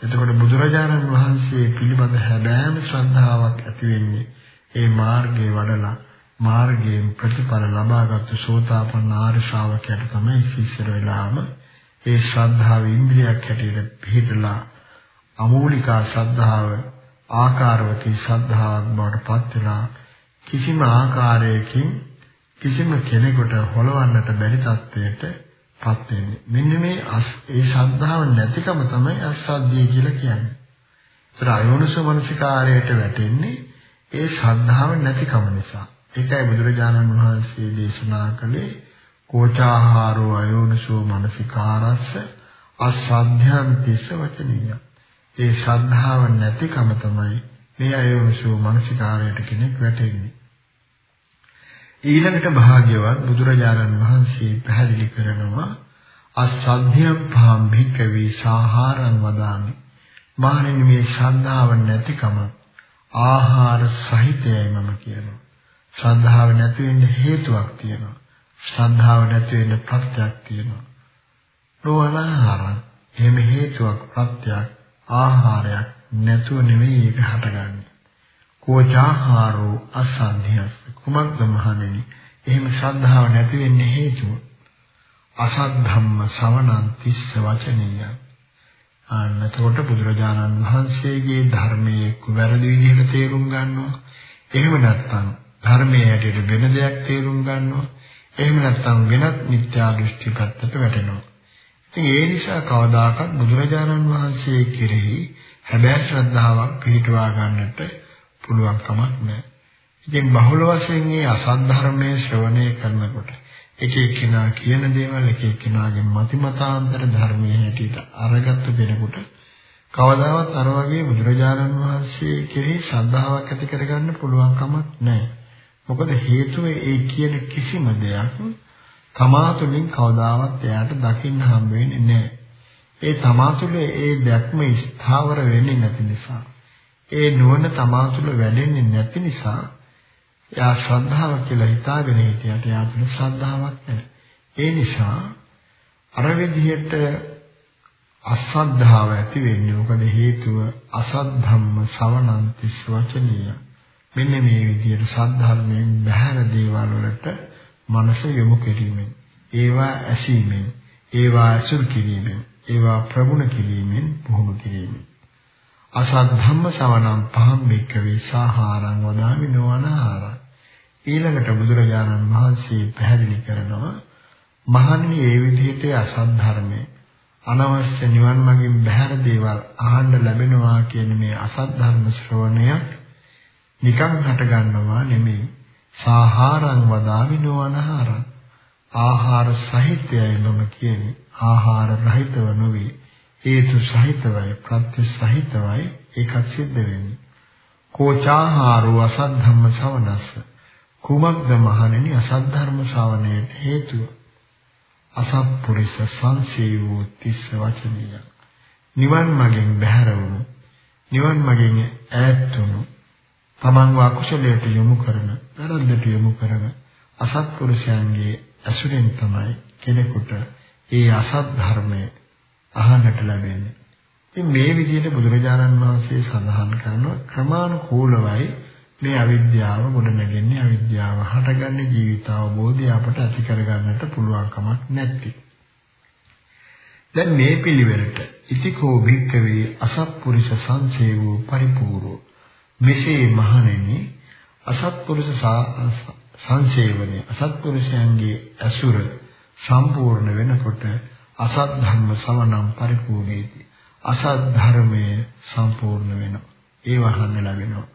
එතකොට බුදුරජාණන් වහන්සේ පිළිබඳ හැබෑම ශ්‍රද්ධාවක් ඇති වෙන්නේ ඒ මාර්ගයේ වඩලා මාර්ගයෙන් ප්‍රතිඵල ලබාගත් සෝතාපන්න ආර්ය ශ්‍රාවකයට තමයි ශිෂ්‍යර වෙලාම ඒ ශ්‍රද්ධාව ඉන්ද්‍රියක් හැටියට පිළිදලා අමූලිකා ශ්‍රද්ධාව ආකාරවතී ශ්‍රද්ධාවක් බවට පත් වෙලා කිසිම ආකාරයකින් කිසිම කෙනෙකුට හොලවන්නට බැරි තත්ත්වයට පත් වෙන්නේ. මෙන්න මේ ඒ ශ්‍රද්ධාව නැතිකම තමයි අසද්ධිය කියලා කියන්නේ. ඒතර අයෝනිසෝ මනසිකාරයට වැටෙන්නේ ඒ ශ්‍රද්ධාව නැතිකම නිසා. ඒකයි බුදුරජාණන් වහන්සේ දේශනා කළේ කෝචාහාරෝ අයෝනිසෝ මනසිකාරස්ස අසද්ධ්‍යං තිස්ස වචනීය. ඒ ශ්‍රද්ධාව නැතිකම තමයි මේ අයෝනිසෝ මනසිකාරයට කෙනෙක් වැටෙන්නේ. ඊළඟට භාග්‍යවත් බුදුරජාණන් වහන්සේ පැහැදිලි කරනවා අසද්ධ්‍යම් පාම් භික්කවේ සාහාරං වදාමි. මහණෙනි මේ ශ්‍රද්ධාව නැතිකම ආහාර සහිතයයි මම කියනවා. ශ්‍රද්ධාව නැති වෙන්න හේතුවක් තියෙනවා. ශ්‍රද්ධාව නැති වෙන්න ප්‍රත්‍යක් තියෙනවා. නොඅනාහාරං එහෙම හේතුවක් ප්‍රත්‍යක් ආහාරයක් නැතුව නෙවෙයි ඒක හටගන්නේ. කෝචාහාරෝ අසන්ධියස් කුමක්ද මහණෙනි? එහෙම ශ්‍රද්ධාව නැති වෙන්නේ හේතුව අසත් ධම්ම ශ්‍රවණං තිස්ස වචනීය. අන්නතකොට බුදුරජාණන් වහන්සේගේ ධර්මයේ වැරදි විදිහට තේරුම් ගන්නවා. එහෙම නැත්නම් ධර්මයේ හැටියට වෙන දෙයක් තේරුම් ගන්නවා. එහෙම නැත්නම් වෙනත් මිත්‍යා දෘෂ්ටි පැත්තට වැටෙනවා. ඉතින් ඒ නිසා කවදාකවත් බුදුරජාණන් වහන්සේ කෙරෙහි හැබෑ ශ්‍රද්ධාවක් පිහිටුවා ගන්නට පුළුවන් කමක් නැහැ. ඉතින් බහුල වශයෙන් මේ අසද්ධර්මයේ ශ්‍රවණය කරනකොට එක එක්කිනා කියන දේවල් එක එක්කිනාගේ මතිමතාන්තර ධර්මයේ හැටියට අරගත්තු කෙනෙකුට කවදාවත් අර වගේ බුදුරජාණන් වහන්සේ කෙරෙහි ශ්‍රද්ධාවක් ඇති කරගන්න පුළුවන් කමක් නැහැ. මොකද හේතුව ඒ කියන කිසිම දෙයක් තමා තුළින් කවදාවත් එයාට දකින්න හම් වෙන්නේ නැහැ. ඒ තමා තුළ ඒ දැක්ම ස්ථාවර වෙන්නේ නැති නිසා. ඒ නුවණ තමා තුළ වැඩෙන්නේ නැති නිසා එයා ශ්‍රද්ධාව කියලා හිතාගෙන හිටියට එයා තුළ ශ්‍රද්ධාවක් නැහැ. ඒ නිසා අර විදිහට අසද්ධාව ඇති වෙන්නේ මොකද හේතුව අසද්ධම්ම සවනන්ති වචනීය. මෙන්න මේ විදිහට සද්ධර්මයෙන් බහැර දේවල් වලට මනස යොමු කිරීමෙන් ඒවා ඇසීමෙන් ඒවා අසුර කිරීමෙන් ඒවා ප්‍රගුණ කිරීමෙන් පුහුණු කිරීමෙන් අසත් ධම්ම ශ්‍රවණම් පහම් බික්කවේ සාහාරං වදාමි නොඅනහාරං ඊළඟට බුදුරජාණන් වහන්සේ පැහැදිලි කරනවා මහන්නේ ඒ විදිහට අසත් ධර්මයේ අනවශ්‍ය නිවන් මාර්ගයෙන් බැහැර දේවල් අහන්න ලැබෙනවා කියන මේ අසත් ධර්ම ශ්‍රවණය නිකන් හට ගන්නවා නෙමෙයි. සාහාරං වදාමි නොඅනහාරං ආහාර සහිතයයි මම කියන්නේ. ආහාර රහිතව නොවේ. හේතු සහිතවයි ප්‍රත්‍ය සහිතවයි ඒකත් සිද්ධ වෙන්නේ. කෝචාහාරෝ අසද්ධම්ම ශවනස්ස කුමක්ද මහණෙනි අසද්ධර්ම ශ්‍රවණයට හේතුව? අසත්පුරිස සංසේවෝ තිස්ස වචනීය. නිවන් මගෙන් බැහැර වුණු නිවන් මගෙන් ඈත් වුණු තමන්ව අකුසලයට යොමු කරන, වැරද්දට යොමු කරන අසත්පුරුෂයන්ගේ ඇසුරෙන් තමයි කෙනෙකුට ඒ අසත් ධර්මයේ අහන්නට ලැබෙන්නේ. ඉතින් මේ විදිහට බුදුරජාණන් වහන්සේ සඳහන් කරන ක්‍රමානුකූලවයි මේ අවිද්‍යාව ගොඩනගන්නේ අවිද්‍යාව හටගන්නේ ජීවිත අවබෝධය අපට ඇති කරගන්නට පුළුවන් කමක් නැති. දැන් මේ පිළිවෙලට ඉතිකෝ භික්කවේ අසත්පුරුෂ සංසේවෝ පරිපූර්ණෝ මෙසේ මහණෙනි අසත්පුරුෂ සංසේවනේ අසත්පුරුෂයන්ගේ ඇසුර සම්පූර්ණ වෙනකොට අසත් ධර්ම සවනම් පරිපූර්ණේති. අසත් ධර්මයේ සම්පූර්ණ වෙනවා. ඒ වහන්න ලැබෙනවා.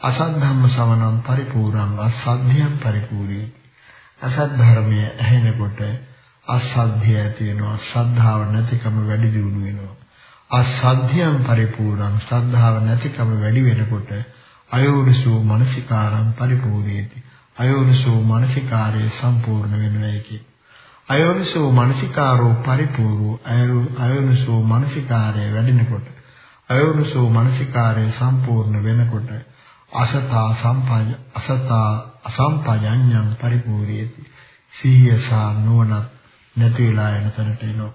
අසත් ධම්ම සවනම් පරිපූර්ණං අසද්ධියම් පරිපූර්ණේ අසත් ධර්මය ඇහෙනකොට අසද්ධිය ඇති වෙනවා. ශ්‍රද්ධාව නැතිකම වැඩි දියුණු වෙනවා. අසද්ධියම් පරිපූර්ණං ශ්‍රද්ධාව නැතිකම වැඩි වෙනකොට අයෝනිසෝ මනසිකාරං පරිපූර්ණේති. අයෝනිසෝ මනසිකාරය සම්පූර්ණ වෙනවා කිය. අයෝනිසෝ මනසිකාරෝ පරිපූර්ණෝ. අයෝනිසෝ මනසිකාරය වැඩිනකොට අයෝනිසෝ මනසිකාරය සම්පූර්ණ වෙනකොට අසතා සම්පජ අසතා අසම්පජඤ්ඤං පරිපූර්ණේති. සිහිය සහ නුවණ නැති වෙලා යන තැනට එනවා.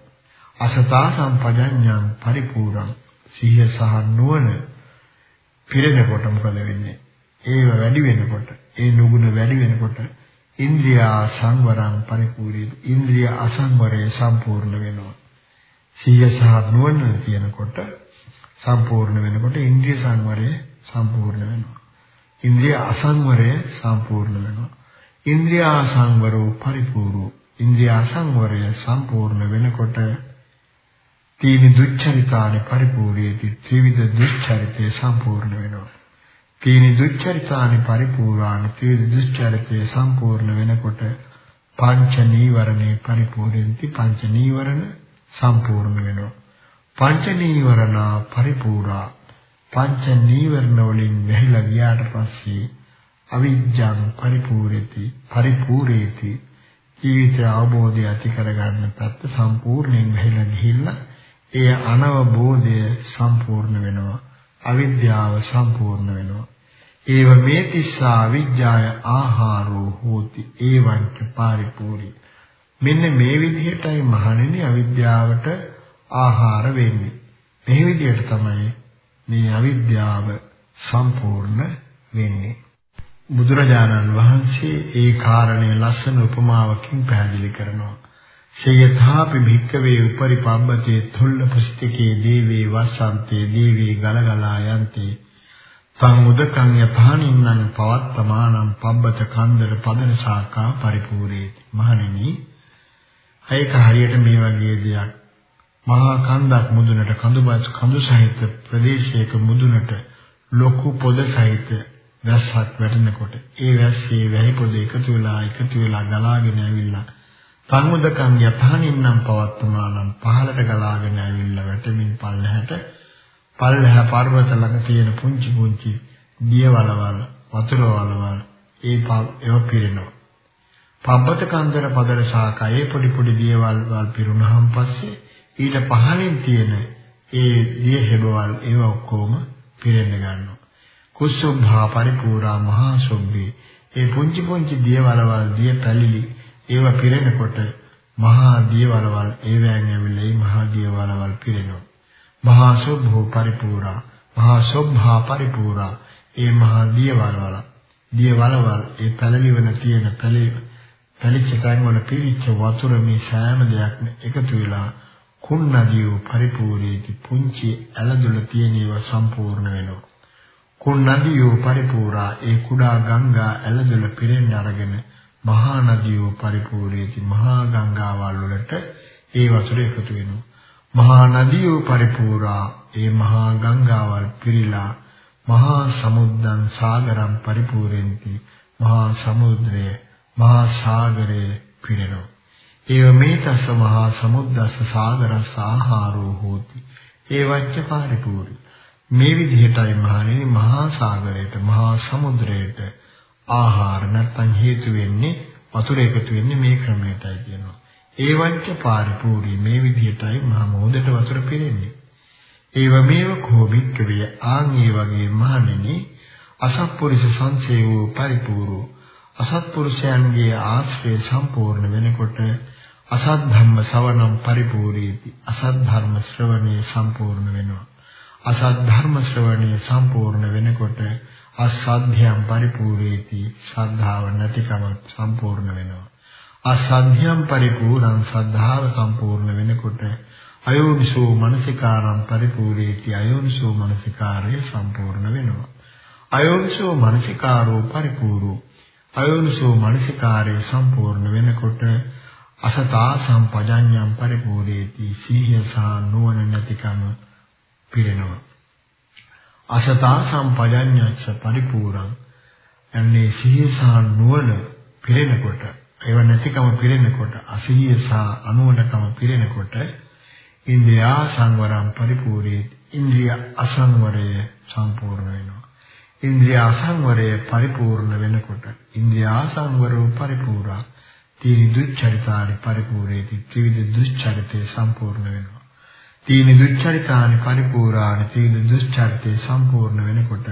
අසතා සම්පජඤ්ඤං පරිපූර්ණ. සිහිය සහ නුවණ පිරෙනකොට මොකද වෙන්නේ? ඒව වැඩි වෙනකොට ඒ නුගුණ වැඩි වෙනකොට ඉන්ද්‍රියා සංවරං පරිපූර්ණයි. ඉන්ද්‍රිය අසංවරය සම්පූර්ණ වෙනවා. සිහිය සහ නුවණ කියනකොට සම්පූර්ණ වෙනකොට ඉන්ද්‍රිය සංවරය සම්පූර්ණ වෙනවා. ඉන්ද්‍රිය අසංවරය සම්පූර්ණ වෙනවා. ඉන්ද්‍රිය අසංවරෝ පරිපූර්ණෝ. ඉන්ද්‍රිය අසංවරය සම්පූර්ණ වෙනකොට තීනි දුච්චරිතානි පරිපූර්ණේති ත්‍රිවිධ දුච්චරිතේ සම්පූර්ණ වෙනවා. තීනි දුච්චරිතානි පරිපූර්ණානි තීනි දුච්චරිතේ සම්පූර්ණ වෙනකොට පංච නීවරණේ පරිපූර්ණෙන්ති පංච නීවරණ සම්පූර්ණ වෙනවා. පංච නීවරණා පරිපූර්ණා පංච නීවරණ වලින් වැහිලා ගියාට පස්සේ අවිජ්ජං පරිපූර්ණති පරිපූර්ණේති. ජීවිත අවබෝධය ඇති කරගන්න පැත්ත සම්පූර්ණයෙන් වැහිලා ගිහිල්ලා ඒ අනවබෝධය සම්පූර්ණ වෙනවා. අවිද්‍යාව සම්පූර්ණ වෙනවා. ඒව මේ තිස්සා විඥාය ආහාරෝ හෝති. ඒවංච පරිපූර්ණි. මෙන්න මේ විදිහටයි මහණෙනි අවිද්‍යාවට ආහාර වෙන්නේ. මේ විදිහට තමයි මේ අවිද්‍යාව සම්පූර්ණ වෙන්නේ. බුදුරජාණන් වහන්සේ ඒ කාරණේ ලස්සන උපමාවකින් පැහැදිලි කරනවා. සේයථාපි භික්කවේ උපරි පබ්බතේ තුල්ල පුස්තිකේ දේවේ වසන්තේ දේවේ ගලගලා යන්තේ තං උදකං යථානින්නං පවත්තමානං පබ්බත කන්දර පදන ශාඛා පරිපූර්ණේති. මහණෙනි ඒක හරියට මේ වගේ දෙයක්. මහා කන්දක් මුදුනට කඳුබස් කඳු සහිත ප්‍රදේශයක මුදුනට ලොකු පොද සහිත වැස්සක් වැටෙනකොට ඒ වැස්සේ වැහි පොද එකතු වෙලා එකතු වෙලා ගලාගෙන ඇවිල්ලා තං උදකං යථානින්නං පවත්තමානං පහළට ගලාගෙන ඇවිල්ලා වැටෙමින් පල්ලහැට පල්ලෙහා පර්වත ළඟ තියෙන පුංචි පුංචි දියවලවල් වතුර වලවල් ඒ ඒව පිරෙනවා. පබ්බත කන්දර පදර ශාකයේ පොඩි පොඩි දියවල් වල් පිරුණාන් පස්සේ ඊට පහළින් තියෙන ඒ දිය හැබවල් ඒව ඔක්කොම පිරෙන්න ගන්නවා. කුසුම්භා පරිපූර්ණා මහා සොබ්බේ ඒ පුංචි පුංචි දියවලවල් දිය පැලිලි ඒව පිරෙනකොට මහා දියවලවල් ඒවැන් ඇවිල්ලා මේ මහා දියවලවල් පිරෙනවා. මහා සොබ්බෝ පරිපූර්ණා මහා සොබ්භා පරිපූර්ණා. ඒ මහා දියවලවල දියවලවල් ඒ පැලලිවන තියෙන පැලි පැලිච්ච කයන් වල පිරිච්ච වතුර මේ සෑම දෙයක්ම එකතු වෙලා කුන්නදියෝ පරිපූර්ණීති පුංචි ඇලදොල තියෙන ඒවා සම්පූර්ණ වෙනවා. කුන්නදියෝ පරිපූර්ණා ඒ කුඩා ගංගා ඇලදොල පිරෙන්න අරගෙන මහා නදියෝ පරිපූර්ණීති. මහා ගංගාවල් වලට ඒ වතුර එකතු වෙනවා. මහා නදියෝ පරිපූර්ණා. ඒ මහා ගංගාවල් පිරීලා මහා සමුද්දං සාගරම් පරිපූර්ණෙන්ති. මහා සමුද්‍රය මහා සාගරය පිරෙනවා ඒව මේතස මහා සමුද්දස්ස සාගරස්ස ආහාරෝ හෝති. ඒ වච්ච පරිපූර්ණ. මේ විදිහටයි මහණෙනි මහා සාගරයට මහා සමුද්‍රයට ආහාර නැත්නම් හේතු වෙන්නේ වතුර එකතු වෙන්නේ මේ ක්‍රමයටයි කියනවා. ඒවංච පාරිපූර්ණී මේ විදිහටයි මහා මොහොතට වතුර පිරෙන්නේ. ඒව මේව කෝබික්කවිය ආන් ඒ වගේ මහණෙනි අසත්පුරුෂ සංසේවෝ පරිපූර්ණෝ අසත්පුරුෂයන්ගේ ආශ්‍රය සම්පූර්ණ වෙනකොට අසත් ධම්ම ශ්‍රවණම් පරිපූර්ණේති. අසත් ධර්ම ශ්‍රවණේ සම්පූර්ණ වෙනවා. අසත් ධර්ම ශ්‍රවණේ සම්පූර්ණ වෙනකොට අසද්ධියම් පරිපූර්ණේති. ශ්‍රද්ධාව නැතිකම සම්පූර්ණ වෙනවා. අසද්ධියම් පරිපූර්ණං ශ්‍රද්ධාව සම්පූර්ණ වෙනකොට අයෝනිසෝ මනසිකාරම් පරිපූර්ණේති. අයෝනිසෝ මනසිකාරය සම්පූර්ණ වෙනවා. අයෝනිසෝ මනසිකාරෝ පරිපූර්ණෝ අයෝනිසෝ මනසිකාරය සම්පූර්ණ වෙනකොට අසතා සම්පජඤ්ඤම් පරිපූර්ණේති සීහිය සහ නුවණ නැතිකම පිරෙනවා අසතා සම්පජඤ්ඤච්ච පරිපූර්ණං එන්නේ සීහිය සහ නුවණ පිරෙනකොට ඒව නැතිකම පිරෙනකොට අසීහිය සහ අනුවණකම පිරෙනකොට ඉන්ද්‍රියා සංවරම් පරිපූර්ණේති ඉන්ද්‍රිය අසංවරය සම්පූර්ණ වෙනවා. ඉන්ද්‍රිය අසංවරය පරිපූර්ණ වෙනකොට ඉන්ද්‍රිය අසංවරෝ පරිපූර්ණා තීනි දුච්චරිතානි පරිපූර්ණේති ත්‍රිවිධ දුච්චරිතේ සම්පූර්ණ වෙනවා. තීනි දුච්චරිතානි පරිපූර්ණානි ත්‍රිවිධ දුච්චරිතේ සම්පූර්ණ වෙනකොට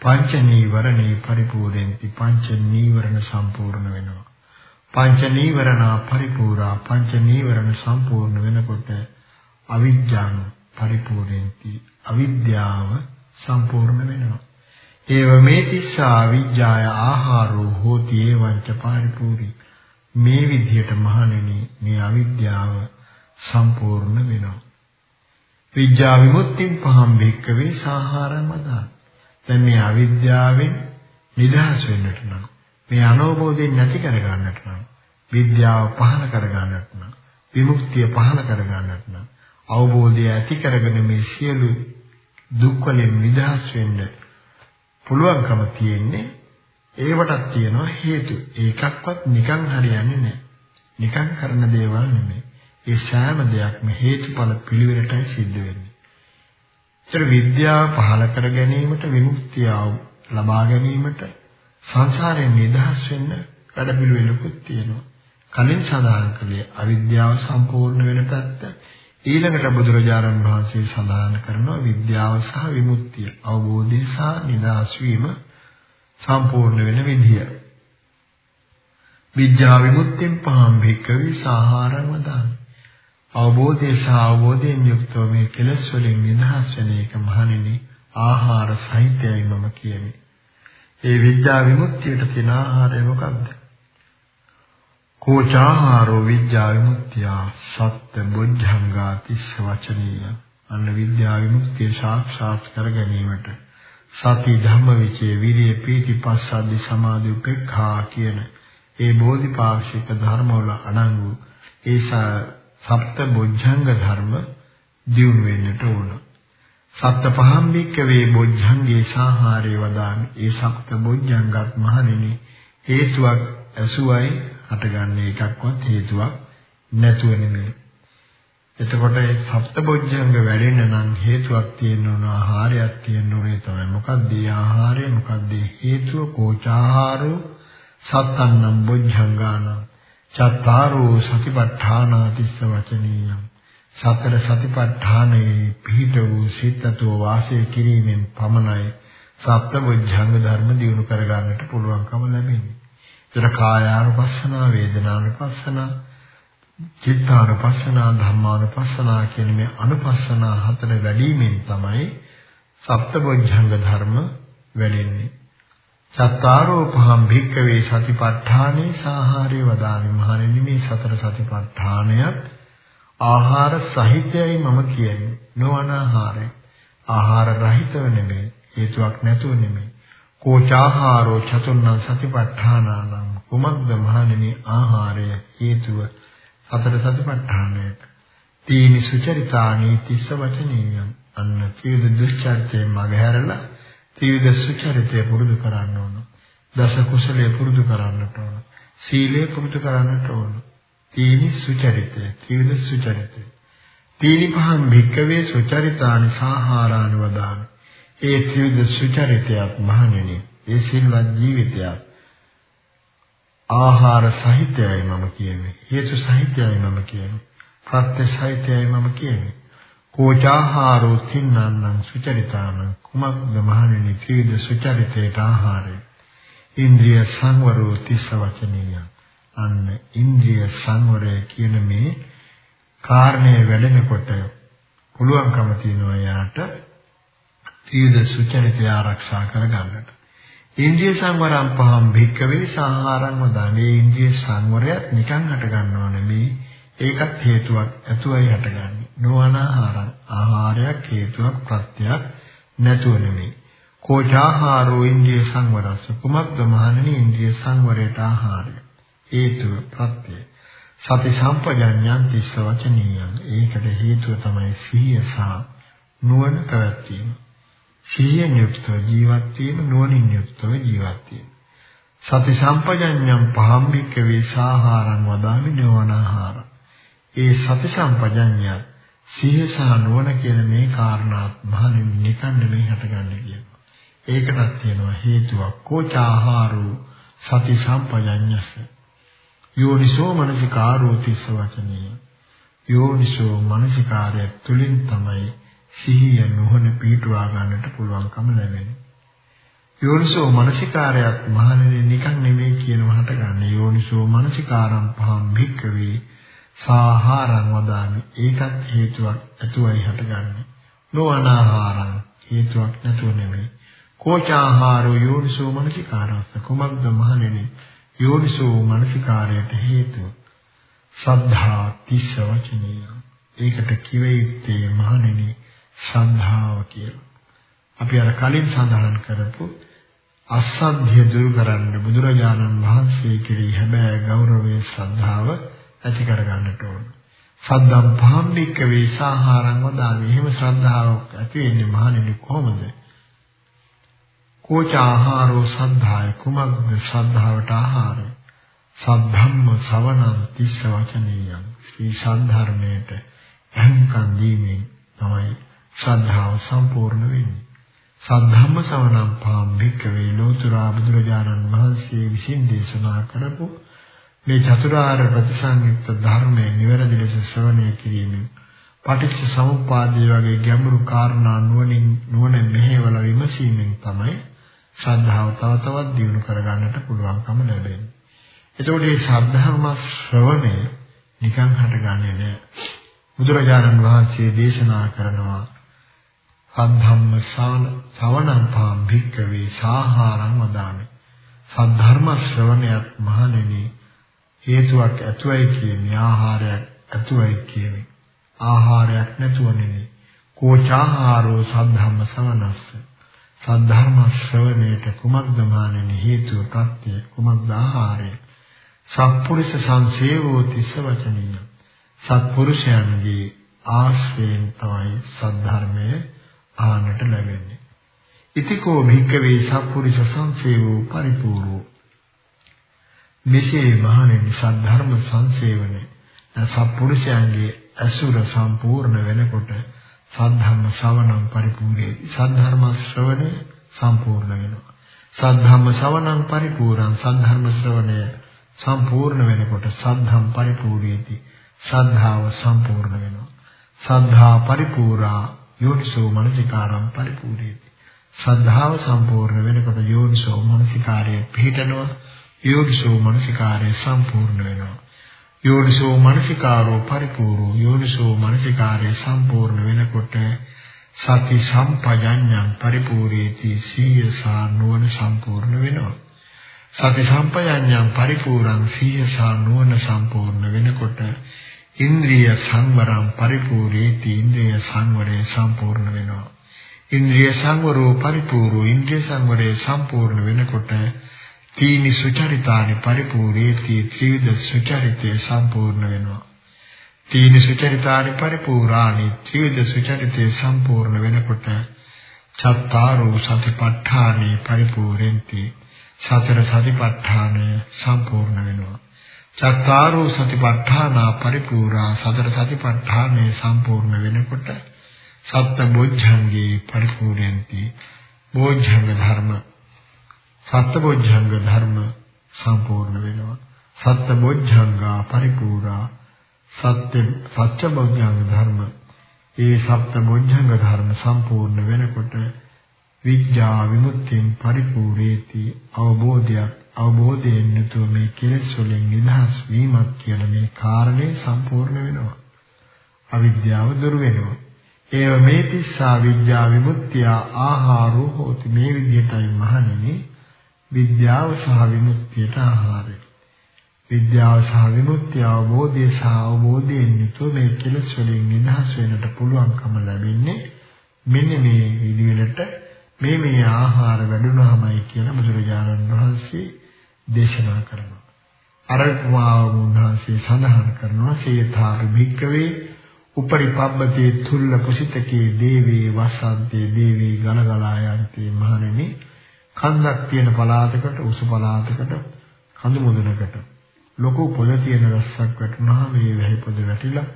පංච නීවරණේ පරිපූර්ණෙන්ති පංච නීවරණ සම්පූර්ණ වෙනවා. පංච නීවරණා පරිපූර්ණා පංච නීවරණ සම්පූර්ණ වෙනකොට අවිජ්ජාන පරිපූර්ණෙන්ති. අවිද්‍යාව සම්පූර්ණ වෙනවා. ඒව මේ තිස්සා විඥාය ආහාරෝ හෝති එවංච පරිපූර්ණි. මේ විදිහට මහණෙනි මේ අවිද්‍යාව සම්පූර්ණ වෙනවා. විඥා විමුක්තිය පහම් භික්කවේ සාහාරම දාන දැන් මේ අවිද්‍යාවෙන් නිදහස් වෙන්නට නම් මේ අනෝබෝධයෙන් නැති කර ගන්නට නම් විද්‍යාව පහළ කර ගන්නට නම් විමුක්තිය පහළ කර ගන්නට නම් අවබෝධය ඇති කරගෙන මේ සියලු දුක් වලින් නිදහස් වෙන්න පුළුවන්කම තියෙන්නේ ඒවටත් තියෙනවා හේතු. ඒකක්වත් නිකන් හරියන්නේ නැහැ. නිකන් කරන දේවල් නෙමෙයි. ඒ සෑම දෙයක්ම හේතුඵල පිළිවෙලටයි සිද්ධ වෙන්නේ. ඒතර විද්‍යාව පහල කර ගැනීමට විමුක්තිය ලබා ගැනීමට සංසාරයෙන් නිදහස් වෙන්න වැඩ පිළිවෙලකුත් තියෙනවා. කලින් සඳහන් කළේ අවිද්‍යාව සම්පූර්ණ වෙන පැත්ත ඊළඟට බුදුරජාණන් වහන්සේ සඳහන් කරනවා විද්‍යාව සහ විමුක්තිය අවබෝධය සහ නිදහස් වීම සම්පූර්ණ වෙන විදිය. විද්‍යා විමුක්තියෙන් පහම් භික්කවේ සාහාරම දාන. අවබෝධය සහ අවබෝධයෙන් යුක්තව මේ කෙලෙස් වලින් නිදහස් වෙන එක මහණෙනි ආහාර සහිතයයි මම කියන්නේ. ඒ විද්‍යා විමුක්තියට තියෙන ආහාරය මොකක්ද? කෝචාහාරෝ විද්‍යා විමුක්තිය සත්‍ය බුද්ධංගා තිස්ස වචනීය අන්න විද්‍යා විමුක්තිය සාක්ෂාත් කර ගැනීමට සති ධම්මවිචේ විරිය පීති පස්සද්ධි සමාධි උපේක්ඛා කියන ඒ බෝධිපාක්ෂික ධර්මවල අඩංගු ඒ සප්ත බොජ්ජංග ධර්ම දියුණු වෙන්නට ඕන. සත්ත පහම් බික්කවේ බොජ්ජංගේ සාහාරේ වදාන ඒ සප්ත බොජ්ජංගත් මහණෙනි හේතුවක් ඇසුවයි හටගන්නේ එකක්වත් හේතුවක් නැතුව නෙමෙයි. එතකොට ඒ සප්තබොජ්ජංග වැඩෙන්න නම් හේතුවක් තියෙන්න ඕන ආහාරයක් තියෙන්න ඕනේ තමයි. මොකක්ද මේ ආහාරය? මොකක්ද හේතුව? කෝචාහාරෝ සත්තන්නම් බොජ්ජංගාන චත්තාරෝ සතිපට්ඨානාතිස්ස වචනීයම්. සතර සතිපට්ඨානයේ පිහිට වූ සිතතෝ වාසය කිරීමෙන් පමණයි සප්තබොජ්ජංග ධර්ම දිනු කරගන්නට පුළුවන්කම ලැබෙන්නේ. ඒතර කායානුපස්සනා, වේදනානුපස්සනා, චිත්තානුපස්සනා, ධම්මානුපස්සනා කියන මේ අනුපස්සනා හතර වැඩිමෙන් තමයි සප්තබොධ්‍යංග ධර්ම වැඩෙන්නේ. සත්තාරෝ පහම් භික්කවේ සතිපට්ඨානේ සාහාරේ වදාමි. මහණෙනි මේ සතර සතිපට්ඨානයත් ආහාර සහිතයයි මම කියන්නේ. නොඅනාහාරයි. ආහාර රහිතව නෙමෙයි. හේතුවක් නැතුව නෙමෙයි. කෝචාහාරෝ චතුර්ණ සතිපට්ඨානාන කුමක්ද මහණෙනි ආහාරය හේතුව? සතර සතිපට්ඨානයට තීනි සුචරිතානි තිස්ස වචනීයම් අන්න ත්‍රිවිධ දුස්චරිතේ මගහැරලා ත්‍රිවිධ සුචරිතය පුරුදු කරන්න ඕන. දස කුසලයේ පුරුදු කරන්නට ඕන. සීලය පුරුදු කරන්නට ඕන. තීනි සුචරිතය ත්‍රිවිධ සුචරිතය. තීනි පහන් භික්කවේ සුචරිතානි සාහාරානි වදාන ඒ ත්‍රිවිධ සුචරිතයක් මහණෙනි ඒ සිල්වත් ජීවිතයක් ආහාර සහිතයයි මම කියන්නේ. හේතු සහිතයයි මම කියන්නේ. ප්‍රත්‍ය සහිතයයි මම කියන්නේ. කෝචාහාරෝ තින්නන්නම් සුචරිතාන කුමක්ද මහණෙනි ත්‍රිවිධ සුචරිතේට ආහාරය. ඉන්ද්‍රිය සංවරෝ තිස්ස වචනීය. අන්න ඉන්ද්‍රිය සංවරය කියන මේ කාරණය වැඩෙනකොට පුළුවන්කම තියෙනවා යාට තීද සුචරිතය ආරක්ෂා කරගන්නට. ඉන්ද්‍රිය සංවරම් පහම් භික්කවේ සාහාරං වදානේ ඉන්ද්‍රිය සංවරයත් නිකන් හට ගන්නව නෙමෙයි ඒකත් හේතුවක් ඇතුවයි හටගන්නේ. නොඅනාහාරං ආහාරයක් හේතුවක් ප්‍රත්‍යක් නැතුව නෙමෙයි. කෝචාහාරෝ ඉන්ද්‍රිය සංවරස්ස කුමක්ද මහණෙනි ඉන්ද්‍රිය සංවරයට ආහාරය. හේතුව ප්‍රත්‍යය. සති සම්පජඤ්ඤං තිස්ස වචනීයං. ඒකට හේතුව තමයි සිහිය සහ නුවණ පැවැත්වීම. සිහියෙන් යුක්තව ජීවත් වීම නුවණින් යුක්තව ජීවත් වීම. සති සම්පජඤ්ඤං පහම්බික වේසාහාරං වදාමි නෝනාහාර. ඒ සති සම්පජඤ්ඤය සිහිය සහ නුවණ කියන මේ කාරණාත් මහණෙනි නිකන් නෙමෙයි හටගන්නේ කියනවා. ඒකටත් තියෙනවා හේතුවක් කෝචාහාරෝ සති සම්පජඤ්ඤස්ස. යෝනිසෝ මනසිකාරෝ තිස්ස වචනීය. යෝනිසෝ මනසිකාරය තුලින් තමයි සිහිය නුවණ පිටුවා ගන්නට පුළුවන්කම ලැබෙන්නේ. යෝනිසෝ මනසිකාරයත් මහණෙනි නිකන් නෙමෙයි කියනවා හටගන්නේ. යෝනිසෝ මනසිකාරම් පහම් භික්කවේ සාහාරං වදාමි. ඒකත් හේතුවක් ඇතුවයි හටගන්නේ. නොඅනාහාරං හේතුවක් නැතුව නෙමෙයි. කෝචාහාරෝ යෝනිසෝ මනසිකාරස්ස කුමක්ද මහණෙනි? යෝනිසෝ මනසිකාරයට හේතුව. සද්ධා තිස්ස වචනීය. ඒකට කිව යුත්තේ මහණෙනි ශ්‍රද්ධාව කියලා. අපි අර කලින් සඳහන් කරපු අසද්ධිය දුරු කරන්න බුදුරජාණන් වහන්සේ කෙරෙහි හැබෑ ගෞරවයේ ශ්‍රද්ධාව ඇති කර ගන්නට ඕන. සද්දම් පහම්බික වේසාහාරං වදාමි. එහෙම ශ්‍රද්ධාවක් ඇති වෙන්නේ මහණෙනි කොහොමද? කෝච ආහාරෝ සද්ධාය කුමක්ද ශ්‍රද්ධාවට ආහාරය? සද්ධම්ම සවනං තිස්ස වචනීයං. ශ්‍රී සද්ධර්මයට අහංකම් දීමෙන් තමයි ශ්‍රද්ධාව සම්පූර්ණ වෙන්නේ. සද්ධම්ම සවනම් පාම්බික වේ ලෝතුරා බුදුරජාණන් වහන්සේ විසින් දේශනා කරපු මේ චතුරාර්ය ප්‍රතිසංයුක්ත ධර්මයේ නිවැරදි ලෙස ශ්‍රවණය කිරීමෙන් පටිච්ච සමුප්පාදයේ වගේ ගැඹුරු කාරණා නුවණින් නුවණ මෙහෙवला විමසීමෙන් තමයි ශ්‍රද්ධාව තව තවත් දියුණු කරගන්නට පුළුවන්කම ලැබෙන්නේ. එතකොට මේ ශ්‍රද්ධාම ශ්‍රවණය නිකන් හටගන්නේ නැහැ. බුදුරජාණන් වහන්සේ දේශනා කරනවා සද්ධම්ම සාන ශ්‍රවණං පාම් භික්කවේ සාහාරං වදාමි. සද්ධර්ම ශ්‍රවණයත් මහණෙනි හේතුවක් ඇතුවයි කියන්නේ ආහාරයක් ඇතුවයි කියන්නේ. ආහාරයක් නැතුව නෙමෙයි. කෝචාහාරෝ සද්ධම්ම සවනස්ස. සද්ධර්ම ශ්‍රවණයට කුමක්ද මහණෙනි හේතුව ප්‍රත්‍ය කුමක්ද ආහාරය? සත්පුරුෂ සංසේවෝ තිස්ස වචනීය. සත්පුරුෂයන්ගේ ආශ්‍රයෙන් තමයි සද්ධර්මයේ ආනට ලැබෙන්නේ. ඉතිකෝ භික්කවේ සත්පුරුෂ සංසේවෝ පරිපූර්ණෝ. මෙසේ මහණෙනි සද්ධර්ම සංසේවනයේ සත්පුරුෂයන්ගේ අසුර සම්පූර්ණ වෙනකොට සද්ධම්ම ශ්‍රවණම් පරිපූර්ණේ සද්ධර්ම ශ්‍රවණය සම්පූර්ණ වෙනවා. සද්ධම්ම ශ්‍රවණම් පරිපූර්ණං සද්ධර්ම ශ්‍රවණය සම්පූර්ණ වෙනකොට සද්ධම් පරිපූර්ණේති. ශ්‍රද්ධාව සම්පූර්ණ වෙනවා. සද්ධා පරිපූර්ණා යෝනිසෝ මනසිකාරම් පරිපූර්ණේති. ශ්‍රද්ධාව සම්පූර්ණ වෙනකොට යෝනිසෝ මනසිකාරයේ පිහිටනවා. යෝනිසෝ මනසිකාරය සම්පූර්ණ වෙනවා. යෝනිසෝ මනසිකාරෝ පරිපූර්ණෝ යෝනිසෝ මනසිකාරය සම්පූර්ණ වෙනකොට සති සම්පජඤ්ඤං පරිපූර්ණේති සීය සා නුවණ සම්පූර්ණ වෙනවා. සති සම්පජඤ්ඤං පරිපූර්ණං සීය සා නුවණ සම්පූර්ණ වෙනකොට ඉන්ද්‍රිය සංවරම් පරිපූර්ණේති ඉන්ද්‍රිය සංවරය සම්පූර්ණ වෙනවා. ඉන්ද්‍රිය සංවරෝ පරිපූර්ණෝ ඉන්ද්‍රිය සංවරය සම්පූර්ණ වෙනකොට තීනි සුචරිතානි පරිපූර්ණේති ත්‍රිවිධ සුචරිතය සම්පූර්ණ වෙනවා. තීනි සුචරිතානි පරිපූර්ණානි ත්‍රිවිධ සුචරිතය සම්පූර්ණ වෙනකොට චත්තාරෝ සතිපට්ඨානේ පරිපූර්ණෙන්ති සතර සතිපට්ඨානය සම්පූර්ණ වෙනවා. චත්තාරෝ සතිපට්ඨානා පරිපූර්ණා සතර සතිපට්ඨානේ සම්පූර්ණ වෙනකොට සත්ත බොද්ධංගේ පරිපූර්ණන්ති බොද්ධංග ධර්ම සත්ත බොද්ධංග ධර්ම සම්පූර්ණ වෙනවා. සත්ත බොද්ධංගා පරිපූර්ණා සත්‍ය සත්‍ය බොද්ධංග ධර්ම. ඒ සප්ත බොද්ධංග ධර්ම සම්පූර්ණ වෙනකොට විද්‍යා විමුක්තියෙන් පරිපූර්ණේති අවබෝධයක් අවබෝධයෙන් යුතුව මේ කෙලෙස් වලින් නිදහස් වීමක් කියන මේ කාරණේ සම්පූර්ණ වෙනවා. අවිද්‍යාව දුරු වෙනවා. ඒව මේ තිස්සා විද්‍යා විමුක්තිය ආහාරෝ හෝති මේ විදිහටයි මහණෙනි විද්‍යාව සහ විමුක්තියට ආහාරය. විද්‍යාව සහ විමුක්තිය අවබෝධය සහ අවබෝධයෙන් යුතුව මේ කෙලෙස් වලින් නිදහස් වෙන්නට පුළුවන්කම ලැබෙන්නේ මෙන්න මේ විදිහට මේ මේ ආහාර වැඩුණාමයි කියලා බුදුරජාණන් වහන්සේ දේශනා කරනවා. අර වහන්සේ සඳහන් කරනවා සේතාපි භික්කවේ උපරිපබ්බතේ තුල්ල කුසිතකේ දේවේ වසන්තේ දේවේ ගලගලා යන්තේ මහණෙනි කන්දක් තියෙන පළාතකට උසු පළාතකට කඳු මුදුනකට ලොකු පොළ තියෙන රස්සක් වැටුනහම මේ වැහි පොද වැටිලා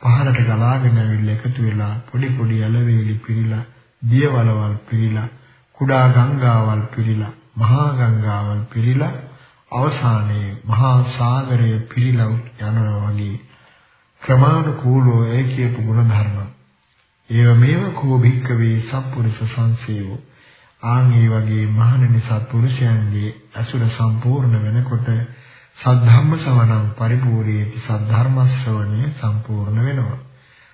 පහළට ගලාගෙන ඇවිල්ලා එකතු වෙලා පොඩි පොඩි ඇලවේලි පිරීලා දියවලවල් පිරීලා කුඩා ගංගාවල් පිරීලා මහා ගංගාවල් පිරීලා අවසානයේ මහා සාගරය පිරීලා යනවා වගේ ක්‍රමානුකූලව ඒ කියපු ගුණ ධර්ම. ඒව මේව කෝ භික්කවේ සම්පුරුෂ සංසේවෝ. ආන් ඒ වගේ මහණෙනි සත්පුරුෂයන්ගේ අසුර සම්පූර්ණ වෙනකොට සද්ධම්ම ශ්‍රවණං පරිපූර්ණේති සද්ධර්ම ශ්‍රවණය සම්පූර්ණ වෙනවා.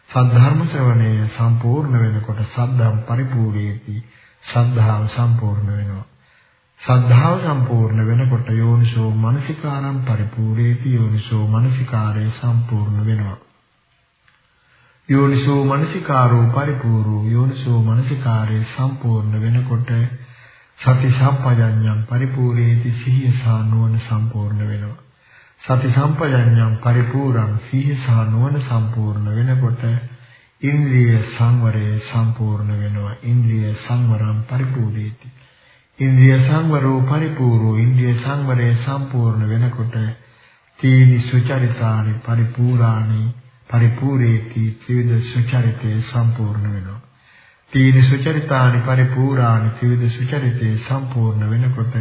සද්ධර්ම ශ්‍රවණය සම්පූර්ණ වෙනකොට සද්ධම් පරිපූර්ණේති සද්ධාව සම්පූර්ණ වෙනවා. සද්ධාව සම්පූර්ණ වෙනකොට යෝනිසෝ මනසිකාරම් පරිපූර්ණේති යෝනිසෝ මනසිකාරය සම්පූර්ණ වෙනවා. යෝනිසෝ මනසිකාරෝ පරිපූර්ණෝ යෝනිසෝ මනසිකාරය සම්පූර්ණ වෙනකොට සති සම්පජඤ්ඤං පරිපූර්ණේති සිහිය සහ නුවණ සම්පූර්ණ වෙනවා. සති සම්පජඤ්ඤං පරිපූර්ණං සිහිය සහ නුවණ සම්පූර්ණ වෙනකොට ඉන්ද්‍රිය සංවරය සම්පූර්ණ වෙනවා. ඉන්ද්‍රිය සංවරම් පරිපූර්ණේති ඉන්ද්‍රිය සංවරෝ පරිපූර්ණෝ. ඉන්ද්‍රිය සංවරය සම්පූර්ණ වෙනකොට තීනි සුචරිතානි පරිපූර්ණානි පරිපූර්ණේති ත්‍රිවිධ සුචරිතේ සම්පූර්ණ වෙනවා. තීනි සුචරිතානි පරිපූර්ණානි ත්‍රිවිධ සුචරිතේ සම්පූර්ණ වෙනකොට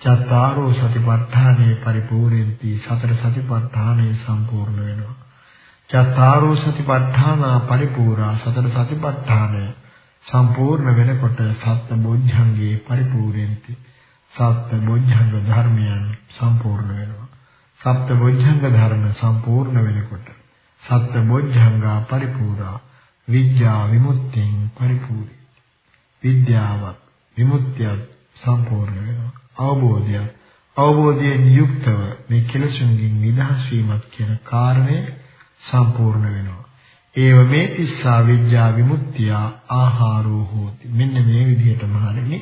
චත්තාරෝ සතිපට්ඨානේ පරිපූර්ණෙන්ති සතර සතිපට්ඨානේ සම්පූර්ණ වෙනවා. චත්තාරෝ සතිපට්ඨානා පරිපූර්ණා සතර සතිපට්ඨානේ සම්පූර්ණ වෙනකොට සත්‍ය බොද්ධංගේ පරිපූර්ණෙන්ති. සත්‍ය බොද්ධංග ධර්මයන් සම්පූර්ණ වෙනවා. සත්‍ය බොද්ධංග ධර්ම සම්පූර්ණ වෙනකොට සත්‍ය බොද්ධංගා පරිපූර්ණා. විද්‍යා විමුක්තියෙන් පරිපූර්ණයි විද්‍යාවත් විමුක්තියත් සම්පූර්ණ වෙනවා. අවබෝධය. අවබෝධයෙන් යුක්තව මේ කෙලෙසුන්ගෙන් නිදහස් වීමත් කියන කාරණය සම්පූර්ණ වෙනවා. ඒව මේ තිස්සා විද්‍යා විමුක්තිය ආහාරෝ හෝති. මෙන්න මේ විදිහට මහණෙනි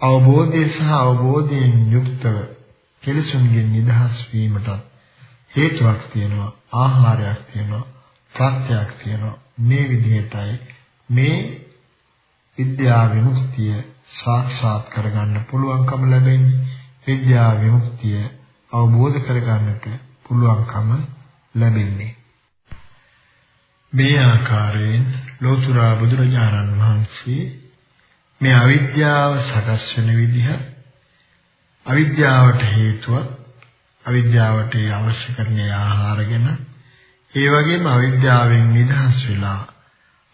අවබෝධය සහ අවබෝධයෙන් යුක්තව කෙලෙසුන්ගෙන් නිදහස් වීමට හේතුවක් තියෙනවා ආහාරයක් තියෙනවා ප්‍රත්‍යක් තියෙනවා. මේ විදිහටයි මේ විද්‍යා විමුක්තිය සාක්ෂාත් කරගන්න පුළුවන්කම ලැබෙන්නේ. විද්‍යා විමුක්තිය අවබෝධ කරගන්නට පුළුවන්කම ලැබෙන්නේ. මේ ආකාරයෙන් ලෝතර බුදුරජාණන් වහන්සේ මේ අවිද්‍යාව සකස් වෙන විදිහ අවිද්‍යාවට හේතුව අවිද්‍යාවට අවශ්‍ය කරන ආහාරගෙන ඒ වගේම අවිද්‍යාවෙන් නිදහස් වෙලා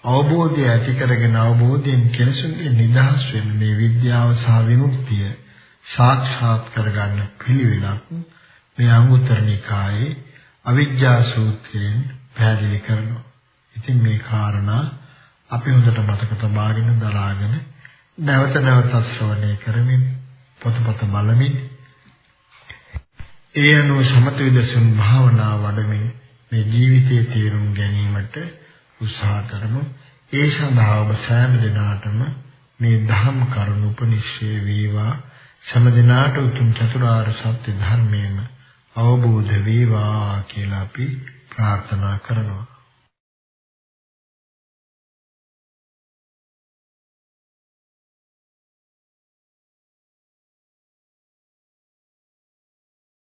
අවබෝධය ඇති කරගෙන අවබෝධයෙන් කෙලසුන්ගේ නිදහස් වෙන මේ විද්‍යාව සහ විමුක්තිය සාක්ෂාත් කරගන්න පිළිවෙලක් මේ අංගුත්තර නිකායේ අවිද්‍යා සූත්‍රයෙන් පැහැදිලි කරනවා. ඉතින් මේ කාරණා අපි හොඳට මතක තබාගෙන දරාගෙන නැවත නැවත ශ්‍රවණය කරමින් පොතපත බලමින් ඒ අනුව සමත විදසුන් භාවනා වඩමින් මේ ජීවිතයේ තේරුම් ගැනීමට උත්සාහ කරමු. ඒ සඳහා ඔබ සෑම දිනාටම මේ ධම් කරුණ උපනිශ්‍රේ වේවා සෑම දිනාට උතුම් චතුරාර්ය සත්‍ය ධර්මයේම අවබෝධ වේවා කියලා අපි ප්‍රාර්ථනා කරනවා.